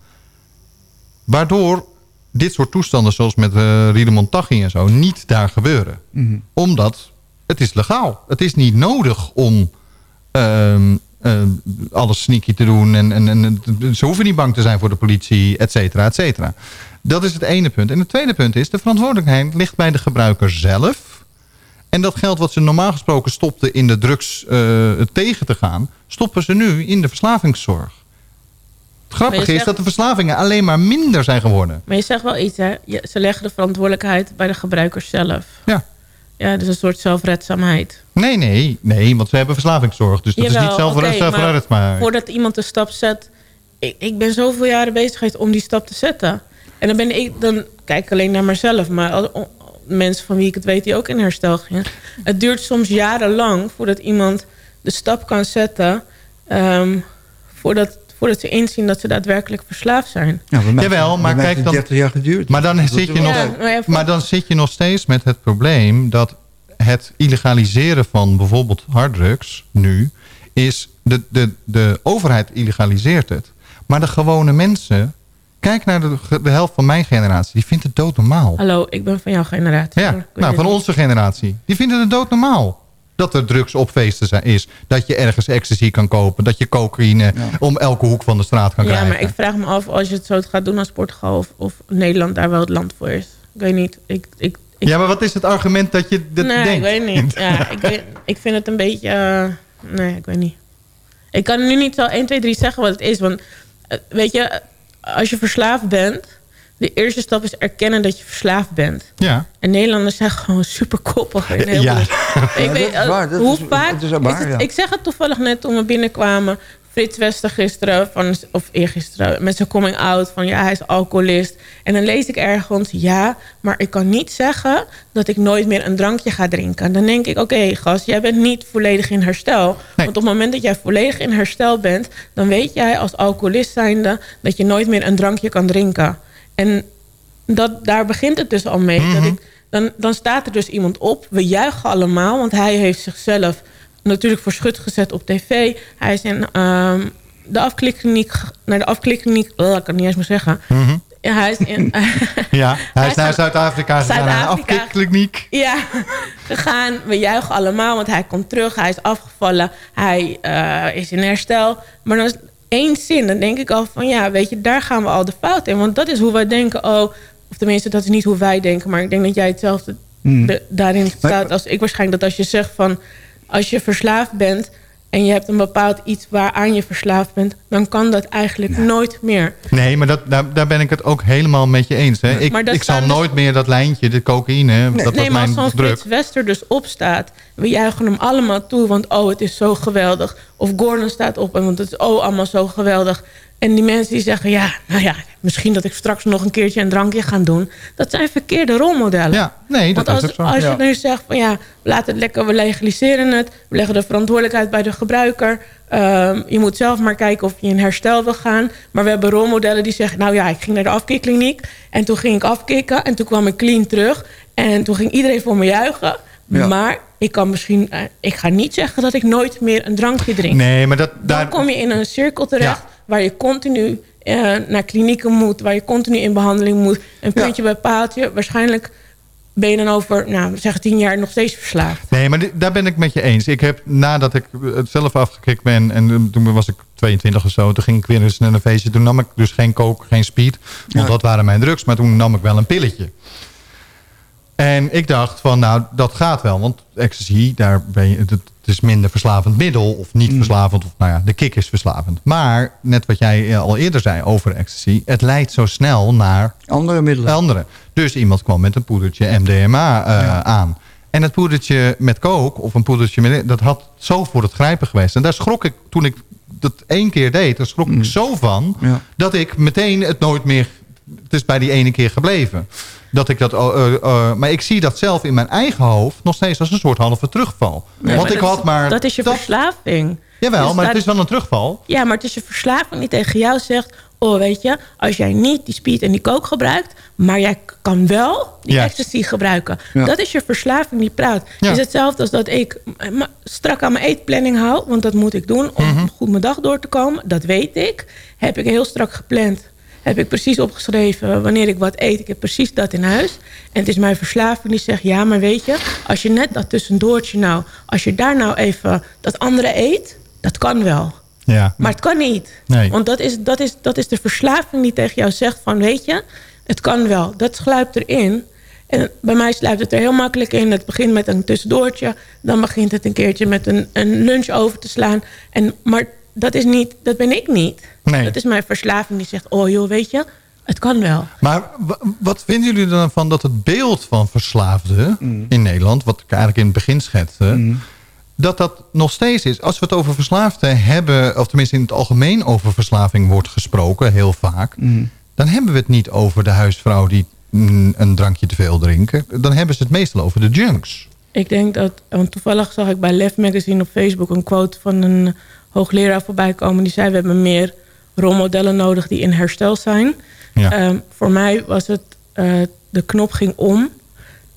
Waardoor dit soort toestanden zoals met uh, Riedemont Taghi en zo niet daar gebeuren. Omdat het is legaal. Het is niet nodig om ehm, ehm, alles sneaky te doen. En, en, en ze hoeven niet bang te zijn voor de politie, et cetera, et cetera. Dat is het ene punt. En het tweede punt is, de verantwoordelijkheid ligt bij de gebruiker zelf. En dat geld wat ze normaal gesproken stopten in de drugs uh, tegen te gaan... stoppen ze nu in de verslavingszorg. Grappige zegt, is dat de verslavingen alleen maar minder zijn geworden. Maar je zegt wel iets, hè? Je, ze leggen de verantwoordelijkheid bij de gebruikers zelf. Ja. Ja, dus een soort zelfredzaamheid. Nee, nee, nee, want ze hebben verslavingszorg. Dus dat Jawel, is niet zelfredzaamheid. okay, maar voordat iemand de stap zet... Ik, ik ben zoveel jaren bezig geweest om die stap te zetten. En dan ben ik, dan kijk ik alleen naar mezelf. Maar als, mensen van wie ik het weet die ook in herstel gingen. Het duurt soms jarenlang voordat iemand de stap kan zetten... Um, voordat, voordat ze inzien dat ze daadwerkelijk verslaafd zijn. Ja, mij, Jawel, maar kijk dan... 30 jaar geduurd. Maar dan, zit je nog, ja, maar, maar dan zit je nog steeds met het probleem... dat het illegaliseren van bijvoorbeeld harddrugs nu... is de, de, de overheid illegaliseert het. Maar de gewone mensen... Kijk naar de, de helft van mijn generatie. Die vindt het doodnormaal. Hallo, ik ben van jouw generatie. Ja, nou, van onze generatie. Die vinden het doodnormaal. Dat er drugs op feesten zijn, is. Dat je ergens ecstasy kan kopen. Dat je cocaïne ja. om elke hoek van de straat kan ja, krijgen. Ja, maar ik vraag me af als je het zo gaat doen als Portugal... of, of Nederland daar wel het land voor is. Ik weet niet. Ik, ik, ik... Ja, maar wat is het argument dat je dat nee, denkt? ik weet niet. <laughs> Ja, ik, weet, ik vind het een beetje... Uh, nee, ik weet niet. Ik kan nu niet zo 1, 2, 3 zeggen wat het is. Want uh, weet je, als je verslaafd bent... de eerste stap is erkennen dat je verslaafd bent. Ja. En Nederlanders zijn gewoon super koppig. Heel <laughs> ja. ik weet, <laughs> waar, hoe is, vaak... Is waar, het, ja. Ik zeg het toevallig net toen we binnenkwamen... Frits Wester gisteren, van, of eergisteren, met zijn coming out... van ja, hij is alcoholist. En dan lees ik ergens, ja, maar ik kan niet zeggen... dat ik nooit meer een drankje ga drinken. Dan denk ik, oké, okay, gast, jij bent niet volledig in herstel. Nee. Want op het moment dat jij volledig in herstel bent... dan weet jij als alcoholist zijnde... dat je nooit meer een drankje kan drinken. En dat, daar begint het dus al mee. Mm -hmm. dat ik, dan, dan staat er dus iemand op. We juichen allemaal, want hij heeft zichzelf natuurlijk voor schut gezet op tv. Hij is in um, de afklikkliniek, naar de afklikkliniek, oh, ik kan het niet eens meer zeggen. Mhm. Mm -hmm. ja, hij is in, <laughs> ja, hij is naar Zuid-Afrika gegaan, naar de afklikkliniek. Ja, gegaan. We juichen allemaal, want hij komt terug. Hij is afgevallen. Hij uh, is in herstel. Maar dan is één zin, dan denk ik al van... ja, weet je, daar gaan we al de fout in. Want dat is hoe wij denken, oh... of tenminste, dat is niet hoe wij denken... maar ik denk dat jij hetzelfde mm. de, daarin staat als ik waarschijnlijk... dat als je zegt van als je verslaafd bent... en je hebt een bepaald iets waaraan je verslaafd bent... dan kan dat eigenlijk nooit meer. Nee, maar dat, daar, daar ben ik het ook helemaal met je eens. Hè. Ik, dat zal dus- nooit meer dat lijntje, de cocaïne, dat was nee, maar als. Frits Wester dus opstaat... we juichen hem allemaal toe, want oh, het is zo geweldig. Of Gordon staat op, en want het is oh, allemaal zo geweldig. En die mensen die zeggen, ja, nou ja... misschien dat ik straks nog een keertje een drankje ga doen. Dat zijn verkeerde rolmodellen. Ja, nee, dat want is als, ook zo. als Ja. je nu zegt van ja, laat het lekker, we legaliseren het. We leggen de verantwoordelijkheid bij de gebruiker. Ehm, je moet zelf maar kijken of je in herstel wil gaan. Maar we hebben rolmodellen die zeggen... nou ja, ik ging naar de afkikkliniek en toen ging ik afkicken... en toen kwam ik clean terug en toen ging iedereen voor me juichen. Ja. Maar ik kan misschien... eh, ik ga niet zeggen dat ik nooit meer een drankje drink. Nee, maar dat, daar, Dan kom je in een cirkel terecht... Ja. Waar je continu eh, naar klinieken moet... waar je continu in behandeling moet. Een puntje bij paaltje. Waarschijnlijk ben je dan over, nou, we zeggen tien jaar nog steeds verslaafd. Nee, maar daar ben ik met je eens. Ik heb nadat ik het zelf afgekikt ben... en eh, toen was ik 22 of zo... toen ging ik weer eens naar een feestje. Toen nam ik dus geen coke, geen speed. Want dat waren mijn drugs. Maar toen nam ik wel een pilletje. En ik dacht van, nou, dat gaat wel. Want ecstasy, daar ben je, het het is minder verslavend middel... of niet verslavend, of nou ja, de kick is verslavend. Maar, net wat jij eh, al eerder zei over ecstasy... het leidt zo snel naar... Andere middelen. Andere. Dus iemand kwam met een poedertje MDMA eh, aan. En het poedertje met coke, of een poedertje met... dat had zo voor het grijpen geweest. En daar schrok ik, toen ik dat één keer deed... daar schrok ik zo van... dat ik meteen het nooit meer... het is bij die ene keer gebleven. Dat ik dat, oh, eh, eh, maar ik zie dat zelf in mijn eigen hoofd... nog steeds als een soort halve terugval. Nee, Want maar ik dat had is- maar... Dat is je verslaving. Jawel, Dus maar het is wel een terugval. Ja, maar het is je verslaving die tegen jou zegt... oh, weet je, als jij niet die speed en die coke gebruikt... maar jij kan wel die ecstasy gebruiken. Ja. Dat is je verslaving die praat. Ja. Is hetzelfde als dat ik strak aan mijn eetplanning hou... want dat moet ik doen om Mhm. goed mijn dag door te komen. Dat weet ik. Heb ik heel strak gepland. Heb ik precies opgeschreven wanneer ik wat eet. Ik heb precies dat in huis. En het is mijn verslaving die zegt... ja, maar weet je, als je net dat tussendoortje nou... als je daar nou even dat andere eet... dat kan wel. Ja. Maar het kan niet. Nee. Want dat is, dat, is, dat is de verslaving die tegen jou zegt van... weet je, het kan wel. Dat sluipt erin. En bij mij sluipt het er heel makkelijk in. Het begint met een tussendoortje. Dan begint het een keertje met een, een lunch over te slaan. En, maar dat, is niet, dat ben ik niet. Nee. Dat is mijn verslaving die zegt... oh joh, weet je, het kan wel. Maar wa- wat vinden jullie dan van dat het beeld van verslaafden Mm. in Nederland... wat ik eigenlijk in het begin schetste... dat dat nog steeds is. Als we het over verslaafden hebben... of tenminste in het algemeen over verslaving wordt gesproken... heel vaak... Mm. dan hebben we het niet over de huisvrouw... die mm, een drankje te veel drinken. Dan hebben ze het meestal over de junks. Ik denk dat, want toevallig zag ik bij Lef Magazine op Facebook een quote van een hoogleraar voorbij komen. Die zei: We hebben meer rolmodellen nodig die in herstel zijn. Ja. Ehm, voor mij was het, eh, de knop ging om.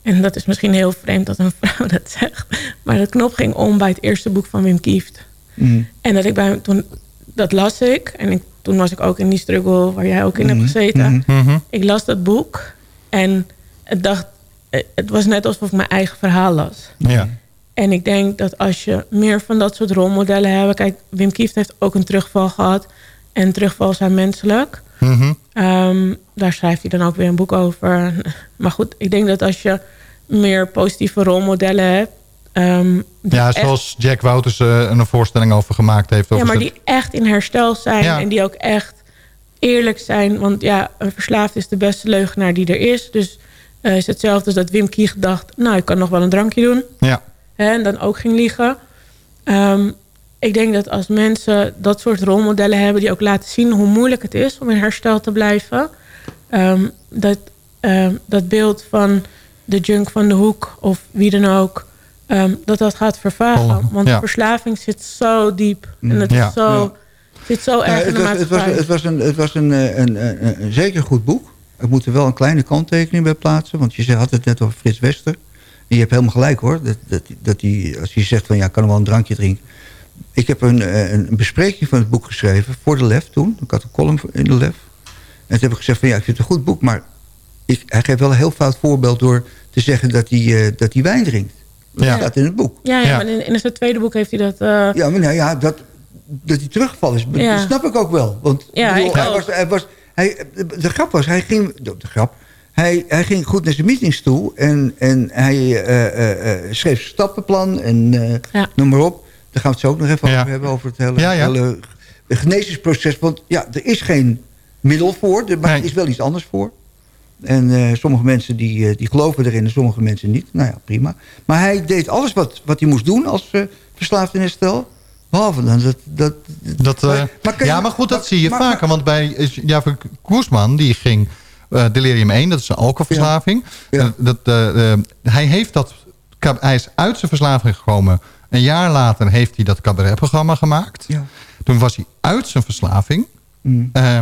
En dat is misschien heel vreemd dat een <laughs> vrouw dat zegt. Maar de knop ging om bij het eerste boek van Wim Kieft. Mm. En dat ik bij hem toen, dat las ik. En ik, toen was ik ook in die struggle waar jij ook in hebt gezeten. Mhm. Ik las dat boek en het, dacht, eh, het was net alsof ik mijn eigen verhaal las. Ja. En ik denk dat als je meer van dat soort rolmodellen hebt... Kijk, Wim Kieft heeft ook een terugval gehad. En terugval zijn menselijk. Mhm. Ehm, daar schrijft hij dan ook weer een boek over. <laughs> Maar goed, ik denk dat als je meer positieve rolmodellen hebt... ehm, Ja, echt- zoals Jack Wouters een voorstelling over gemaakt heeft. ja, Over maar zijn- die echt in herstel zijn. Ja. En die ook echt eerlijk zijn. Want ja, een verslaafd is de beste leugenaar die er is. Dus eh, is hetzelfde als dat Wim Kieg dacht... nou, ik kan nog wel een drankje doen. Ja. Hè, en dan ook ging liegen. Ehm, ik denk dat als mensen dat soort rolmodellen hebben... die ook laten zien hoe moeilijk het is om in herstel te blijven... ehm, dat, ehm, dat beeld van de junk van de hoek of wie dan ook... ehm, dat dat gaat vervagen. Want ja. verslaving zit zo diep. En het Ja. is zo, Ja. zit zo erg Ja, in de het, was, het, was, maatschappij. het was een, het was een, eh, een, een, een zeker goed boek. Ik moet er wel een kleine kanttekening bij plaatsen. Want je had het net over Frits Wester. Je hebt helemaal gelijk hoor. Dat, dat, dat die, als je zegt van ja, ik kan wel een drankje drinken. Ik heb een, eh, een, bespreking van het boek geschreven voor de LEF toen. Ik had een column in de LEF. En toen heb ik gezegd van ja, ik vind het een goed boek. Maar ik, hij geeft wel een heel fout voorbeeld door te zeggen dat hij, eh, dat hij wijn drinkt. Dat Ja. staat in het boek. Ja, ja, maar in, in zijn tweede boek heeft hij dat... eh, Ja, maar nou ja, dat, dat die terugval is, Ja. dat snap ik ook wel. Want Ja, bedoel, ik hij ook. was, hij was, hij, de grap was, hij ging, de, de grap, hij, hij ging goed naar zijn meetings toe en, en hij eh, eh, eh, schreef zijn stappenplan en eh, noem maar op. Daar gaan we het zo ook nog even over hebben. Over het hele, Ja, ja. hele genezingsproces. Want ja, er is geen middel voor. er- Maar er is wel iets anders voor. En eh, sommige mensen die, die geloven erin en sommige mensen niet. Nou ja, prima. Maar hij deed alles wat, wat hij moest doen als eh verslaafd in herstel. Behalve dan dat... dat, Dat, eh, maar kan ja, maar goed, dat maar- zie je maar- vaker. Want bij Javier Koesman, die ging delirium 1, dat is een alcoholverslaving. Eh, Dat, eh, eh, hij, heeft dat, hij is uit zijn verslaving gekomen. Een jaar later heeft hij dat cabaretprogramma gemaakt. Ja. Toen was hij uit zijn verslaving. Mm. Eh,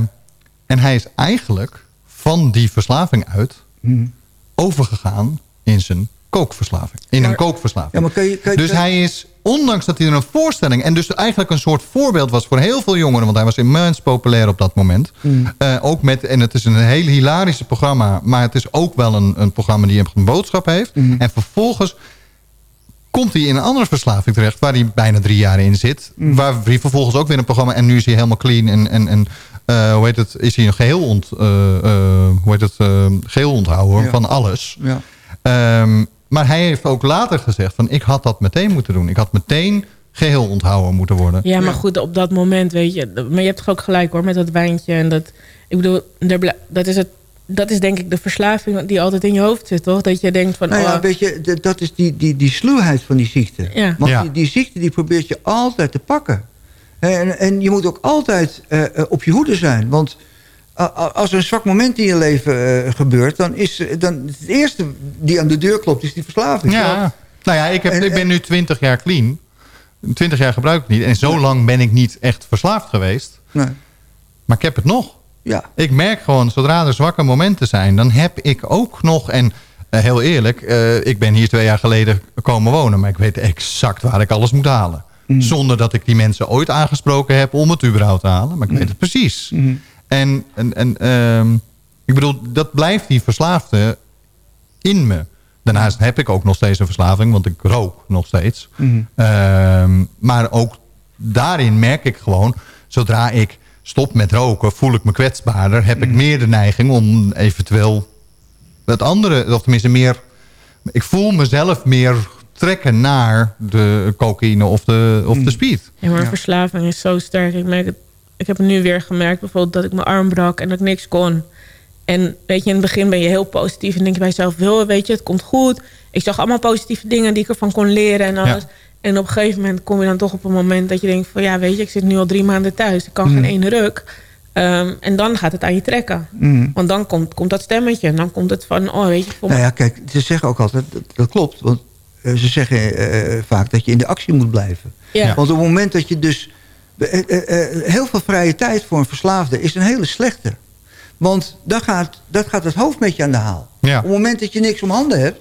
en hij is eigenlijk van die verslaving uit Mm. overgegaan in zijn kookverslaving. In een kookverslaving. Ja, maar kan je, kan je, Dus hij is, ondanks dat hij er een voorstelling... en dus eigenlijk een soort voorbeeld was voor heel veel jongeren... want hij was immens populair op dat moment. Mm. Eh, ook met, en het is een heel hilarische programma... maar het is ook wel een, een programma die een boodschap heeft. Mm. En vervolgens komt hij in een andere verslaving terecht... waar hij bijna drie jaar in zit. Mm. Waar hij vervolgens ook weer een programma... en nu is hij helemaal clean en... en, en eh, hoe heet het, is hij een geheel, ont, eh, hoe heet het, eh, geheel onthouden Ja. van alles. Ja. Ehm, maar hij heeft ook later gezegd van ik had dat meteen moeten doen. Ik had meteen geheel onthouden moeten worden. Ja, maar goed, op dat moment, weet je... Maar je hebt toch ook gelijk hoor, met dat wijntje. En dat, ik bedoel, er dat is, het, dat is denk ik de verslaving die altijd in je hoofd zit, toch? Dat je denkt van... Nou ja, oh, weet je, dat is die, die, die sluwheid van die ziekte. Ja. Want Ja. Die, die ziekte die probeert je altijd te pakken. En, en je moet ook altijd eh, eh, op je hoede zijn. Want als er een zwak moment in je leven eh, gebeurt... dan is eh, dan het eerste die aan de deur klopt, is die verslaving. Ja. Nou ja, ik, heb, En- ik ben nu 20 jaar clean. 20 jaar gebruik ik niet. En zo lang ben ik niet echt verslaafd geweest. Nee. Maar ik heb het nog. Ja. Ik merk gewoon, zodra er zwakke momenten zijn... dan heb ik ook nog... en eh, heel eerlijk, ik ben hier twee jaar geleden komen wonen... maar ik weet exact waar ik alles moet halen. Mm. Zonder dat ik die mensen ooit aangesproken heb om het überhaupt te halen. Maar ik Mm. weet het precies. Mm. En, en, en ehm, ik bedoel, dat blijft die verslaafde in me. Daarnaast heb ik ook nog steeds een verslaving, want ik rook nog steeds. Mhm. Ehm, maar ook daarin merk ik gewoon, zodra ik stop met roken, voel ik me kwetsbaarder. Heb ik meer de neiging om eventueel het andere, of tenminste meer... Ik voel mezelf meer trekken naar de cocaïne of de, of de speed. Ja, maar Ja. verslaving is zo sterk. Ik, merk het, ik heb het nu weer gemerkt, bijvoorbeeld dat ik mijn arm brak en dat ik niks kon. En weet je, in het begin ben je heel positief en denk je bij jezelf, wil, weet je, het komt goed. Ik zag allemaal positieve dingen die ik ervan kon leren en alles. En op een gegeven moment kom je dan toch op een moment dat je denkt van, ja, weet je, ik zit nu al drie maanden thuis. Ik kan geen ene ruk. Ehm, en dan gaat het aan je trekken. Mm. Want dan komt, komt dat stemmetje. En dan komt het van, oh, weet je, Nou ja, kijk, ze zeggen ook altijd, dat, dat klopt. Want eh, ze zeggen eh, vaak dat je in de actie moet blijven. Ja. Want op het moment dat je dus... eh, eh, eh, heel veel vrije tijd voor een verslaafde is een hele slechte. Want dan gaat, dat gaat het hoofd met je aan de haal. Ja. Op het moment dat je niks om handen hebt...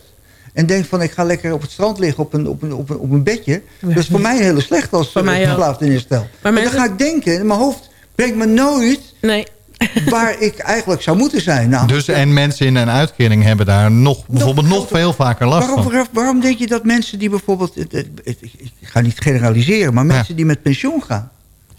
en denkt van ik ga lekker op het strand liggen op een, op een, op een, op een bedje... dat is voor mij een hele slecht als Voor mij ook. verslaafde in herstel. Maar, dan ga ik denken, mijn hoofd brengt me nooit Nee. <laughs> waar ik eigenlijk zou moeten zijn. Nou, Dus en mensen in een uitkering hebben daar nog, bijvoorbeeld nog veel vaker last Waarom, van. waarom, waarom denk je dat mensen die bijvoorbeeld... het- het- het- ik ga niet generaliseren, maar mensen die met pensioen gaan...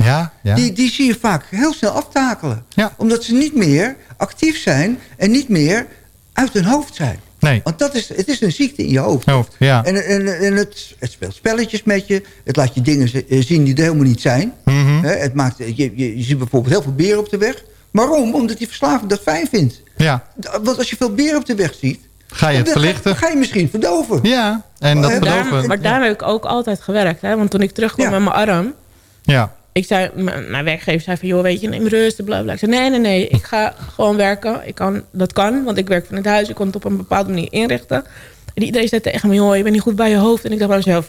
Ja, ja. Die, die zie je vaak heel snel aftakelen. Ja. Omdat ze niet meer actief zijn en niet meer uit hun hoofd zijn. Nee. Want dat is, het is een ziekte in je hoofd. Hoofd, ja. En, en, en het, het speelt spelletjes met je. Het laat je dingen eh, zien die er helemaal niet zijn. Mhm. Hè, het maakt, je, je, je ziet bijvoorbeeld heel veel beren op de weg. Waarom? Omdat die verslaving dat fijn vindt. ja. Want als je veel beren op de weg ziet... Ga je het ga- verlichten? Dan ga je misschien verdoven. Ja, en dat. Daar, maar daar heb ik ook altijd gewerkt. Hè? Want toen ik terugkwam Ja. met mijn arm... Ja, Ik zei, mijn werkgever zei van, joh, weet je, neem rust, bla bla. Ik zei, nee, nee, nee, ik ga gewoon werken. Ik kan, dat kan, want ik werk van het huis. Ik kon het op een bepaalde manier inrichten. En iedereen zei tegen me, joh, je bent niet goed bij je hoofd. En ik dacht bij mezelf,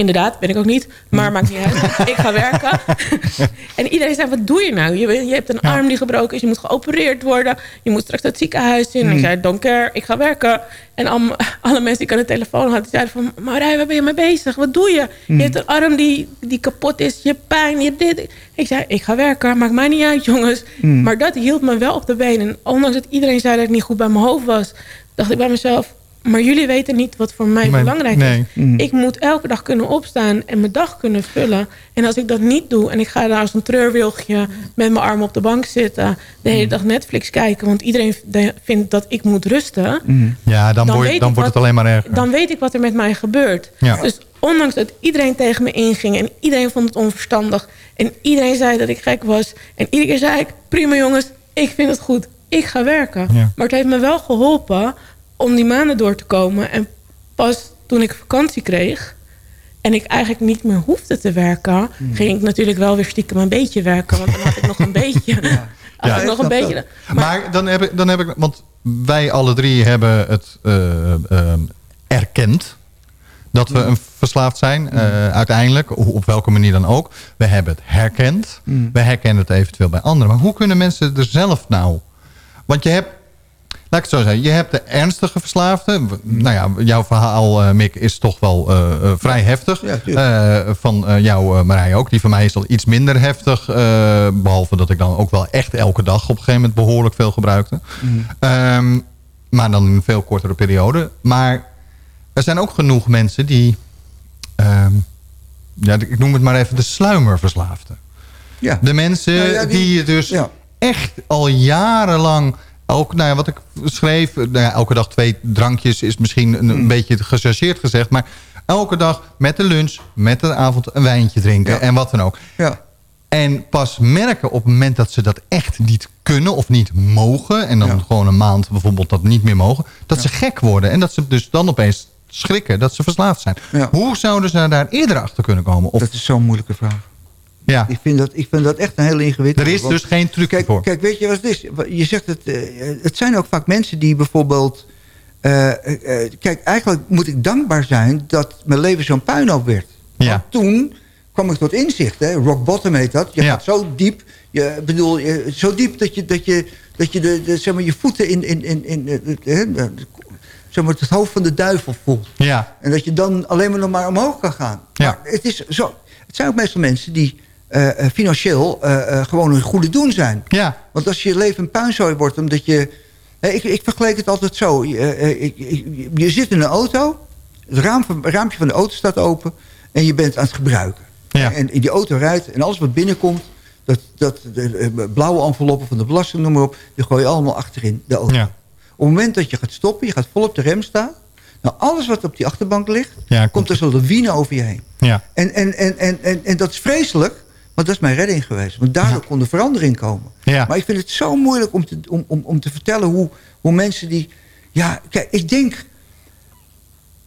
inderdaad, ben ik ook niet. Maar maakt niet uit, ik ga werken. <laughs> en iedereen zei, wat doe je nou? Je, je hebt een arm die gebroken is, je moet geopereerd worden. Je moet straks het ziekenhuis in. En ik zei, don't care, ik ga werken. En al, <laughs> alle mensen die ik aan de telefoon had, zeiden van... Marij, waar ben je mee bezig? Wat doe je? Je hebt een arm die, die kapot is, je hebt pijn, je hebt dit. Ik zei, ik ga werken, maakt mij niet uit, jongens. Maar dat hield me wel op de been. En ondanks dat iedereen zei dat ik niet goed bij mijn hoofd was... dacht ik bij mezelf... Maar jullie weten niet wat voor mij Mijn- belangrijk nee. is. Ik moet elke dag kunnen opstaan en mijn dag kunnen vullen. En als ik dat niet doe en ik ga daar als een treurwilgje... met mijn arm op de bank zitten... de hele dag Netflix kijken... want iedereen de- vindt dat ik moet rusten... ja dan, Dan word, dan wordt het alleen maar erger. dan weet ik wat er met mij gebeurt. Ja. Dus ondanks dat iedereen tegen me inging... en iedereen vond het onverstandig... en iedereen zei dat ik gek was... en iedere keer zei ik, prima jongens, ik vind het goed. Ik ga werken. Ja. Maar het heeft me wel geholpen om die maanden door te komen. En pas toen ik vakantie kreeg... en ik eigenlijk niet meer hoefde te werken... ging ik natuurlijk wel weer stiekem een beetje werken. Want dan had ik nog een <laughs> beetje... Had Ja. ik nog een beetje Maar, dan, heb ik, dan heb ik... Want wij alle drie hebben het eh, eh, erkend... dat we een verslaafd zijn, eh, uiteindelijk. Op welke manier dan ook. We hebben het herkend. We herkennen het eventueel bij anderen. Maar hoe kunnen mensen er zelf nou... Want je hebt... Laat ik het zo zeggen. Je hebt de ernstige verslaafden. Nou ja, jouw verhaal, eh, Mick, is toch wel eh, eh, vrij heftig. Van jou, Marije, ook. Die van mij is al iets minder heftig. eh, behalve dat ik dan ook wel echt elke dag op een gegeven moment behoorlijk veel gebruikte. Ehm, maar dan in een veel kortere periode. Maar er zijn ook genoeg mensen die... ehm, ja, ik noem het maar even de sluimerverslaafden. Ja. De mensen ja, die, die- je dus echt al jarenlang... Ook, nou ja, wat ik schreef, nou ja, elke dag twee drankjes is misschien een, Mm. een beetje gechargeerd gezegd. Maar elke dag met de lunch, met de avond een wijntje drinken en wat dan ook. Ja. En pas merken op het moment dat ze dat echt niet kunnen of niet mogen... en dan gewoon een maand bijvoorbeeld dat niet meer mogen... dat ze gek worden en dat ze dus dan opeens schrikken dat ze verslaafd zijn. Hoe zouden ze daar eerder achter kunnen komen? Of, Dat is zo'n moeilijke vraag. Ja. Ik vind dat, ik vind dat echt een hele ingewikkelde. Er is want- dus geen truc kijk, voor. Kijk, weet je wat het is? Je zegt het, eh, het zijn ook vaak mensen die bijvoorbeeld... eh, eh, kijk, eigenlijk moet ik dankbaar zijn dat mijn leven zo'n puinhoop werd. Ja. Want toen kwam ik tot inzicht, hè? rock bottom heet dat. Je gaat zo diep, je, bedoel, je, zo diep dat je, dat je, dat je de, de, zeg maar, je voeten in, in, in, in, zeg maar, het hoofd van de duivel voelt. Ja. En dat je dan alleen maar nog maar omhoog kan gaan. Maar het, is zo, het zijn ook meestal mensen die eh, eh, financieel eh, gewoon een goede doen zijn. Ja. Want als je leven een puinzooi wordt, omdat je... ik, ik vergelijk het altijd zo. Je, je zit in een auto, het raam het raampje van de auto staat open... en je bent aan het gebruiken. En die auto rijdt en alles wat binnenkomt... dat, dat de, blauwe enveloppen van de belasting, noem maar op... die gooi je allemaal achterin de auto. Op het moment dat je gaat stoppen, je gaat vol op de rem staan... nou, alles wat op die achterbank ligt... Ja, komt er zo'n lawine over je heen. Ja. En, en, en, en, en, en dat is vreselijk, want dat is mijn redding geweest. Want daardoor kon er verandering komen. Ja. Maar ik vind het zo moeilijk om te, om, om, om te vertellen hoe, hoe mensen die... Ja, kijk, ik denk...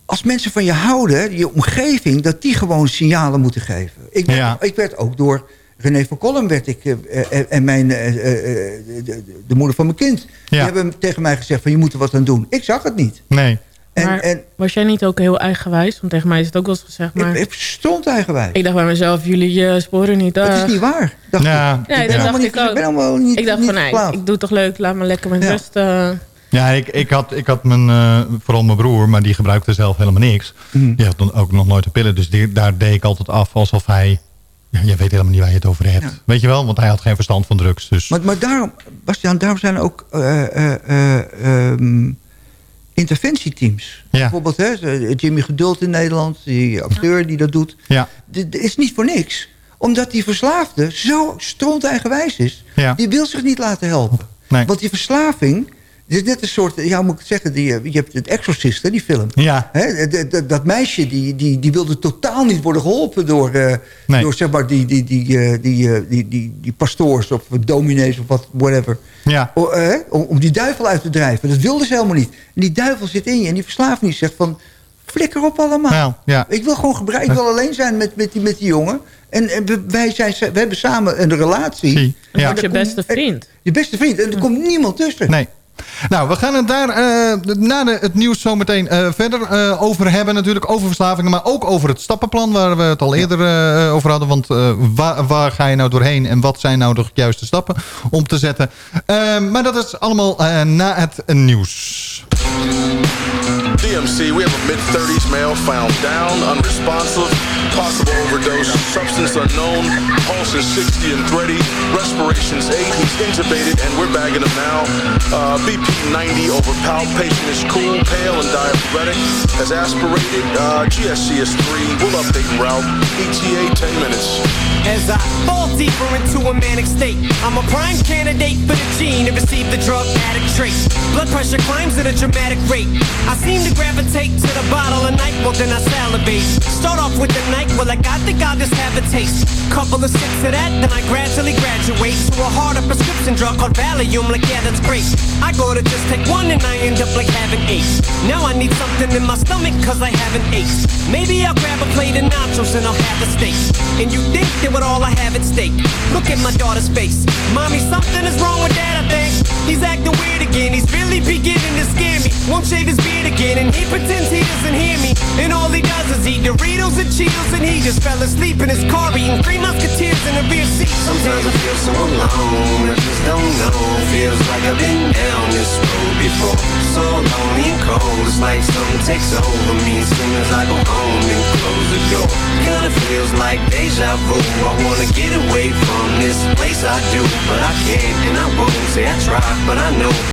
Als mensen van je houden, je omgeving... dat die gewoon signalen moeten geven. Ik, werd, ik werd ook door René van Kolm... Werd ik, eh, eh, en mijn, eh, eh, de, de- de moeder van mijn kind... die hebben tegen mij gezegd van je moet er wat aan doen. Ik zag het niet. Nee. En, maar en, was jij niet ook heel eigenwijs? Want tegen mij is het ook wel eens gezegd. Maar... ik stond eigenwijs. Ik dacht bij mezelf, jullie eh, sporen niet. Dat is niet waar. Dacht Ja. ik. Nee, Ik ben dat dacht niet- ik ook. Ik ben helemaal niet ik dacht niet van, nee, ik doe toch leuk, laat me lekker met Ja. rust. eh. Ja, ik, ik, had, ik had mijn, eh, vooral mijn broer, maar die gebruikte zelf helemaal niks. Mhm. Die had dan ook nog nooit de pillen. Dus die, daar deed ik altijd af alsof hij... Ja, jij weet helemaal niet waar je het over hebt. Weet je wel? Want hij had geen verstand van drugs. Dus. Maar, maar daarom, Bastiaan, daarom zijn ook eh, interventieteams. Bijvoorbeeld hè, Jimmy Geduld in Nederland, die acteur die dat doet. Ja. Dat is niet voor niks. Omdat die verslaafde zo stront eigenwijs is. Ja. Die wil zich niet laten helpen. Want die verslaving... Het is net een soort, ja, moet ik het zeggen, die, eh, je hebt het Exorcist, hè, die film. Ja. Hè, dat- meisje, die, die, die wilde totaal niet worden geholpen door, eh, door zeg maar, die, die, die, eh, die, die, die, die pastoors of dominees of wat, whatever. Ja. O- eh, om, om die duivel uit te drijven. Dat wilde ze helemaal niet. En die duivel zit in je en die verslaving zegt van... Flikker op allemaal. Nou, ja. Ik wil gewoon gebruiken. Ik wil alleen zijn met, met, die, met die jongen. En, en we, wij zijn, we hebben samen een relatie. Zie, ja. Je beste vriend. Je beste vriend. En er komt niemand tussen. Nee. Nou, we gaan het daar eh, na de, het nieuws zo meteen eh, verder eh, over hebben. Natuurlijk over verslavingen, maar ook over het stappenplan... waar we het al eerder over hadden. Want waar, waar ga je nou doorheen en wat zijn nou de juiste stappen om te zetten? Maar dat is allemaal na het nieuws. DMC, we have a mid-30s male found down, unresponsive, possible overdose, substance unknown, pulse is 60 and 30, respiration's 8, he's intubated and we're bagging him now. Uh, BP 90 over palp, patient is cool, pale and diabetic, has aspirated, uh, GSC is 3, we'll update route, ETA 10 minutes. As I fall deeper into a manic state, I'm a prime candidate for the gene to receive the drug addict trait. Blood pressure climbs at a dramatic rate. I seem to gravitate to the bottle of night, well then I salivate. Start off with the night, well like I think I'll just have a taste. Couple of sips of that, then I gradually graduate to a harder prescription drug called Valium. Like yeah, that's great. I go to just take one and I end up like having eight. Now I need something in my stomach cause I haven't ate. Maybe I'll grab a plate of nachos and I'll have a steak. And you think that with all I have at stake. Look at my daughter's face. Mommy, something is wrong with dad, I think. He's acting weird again. He's really beginning to scare me. Won't shave his beard again and he pretends he doesn't hear me. And all he does is eat Doritos and Cheetos and he just fell asleep in his car eating three musketeers in the rear seat. Sometimes I feel so alone, I just don't know. Feels like I've been down this road before. So lonely and cold, it's like something takes over me as soon as I go home and close the door. Kinda feels like deja vu. I wanna get away from this place I do, but I can't and I won't. Say I try, but I know.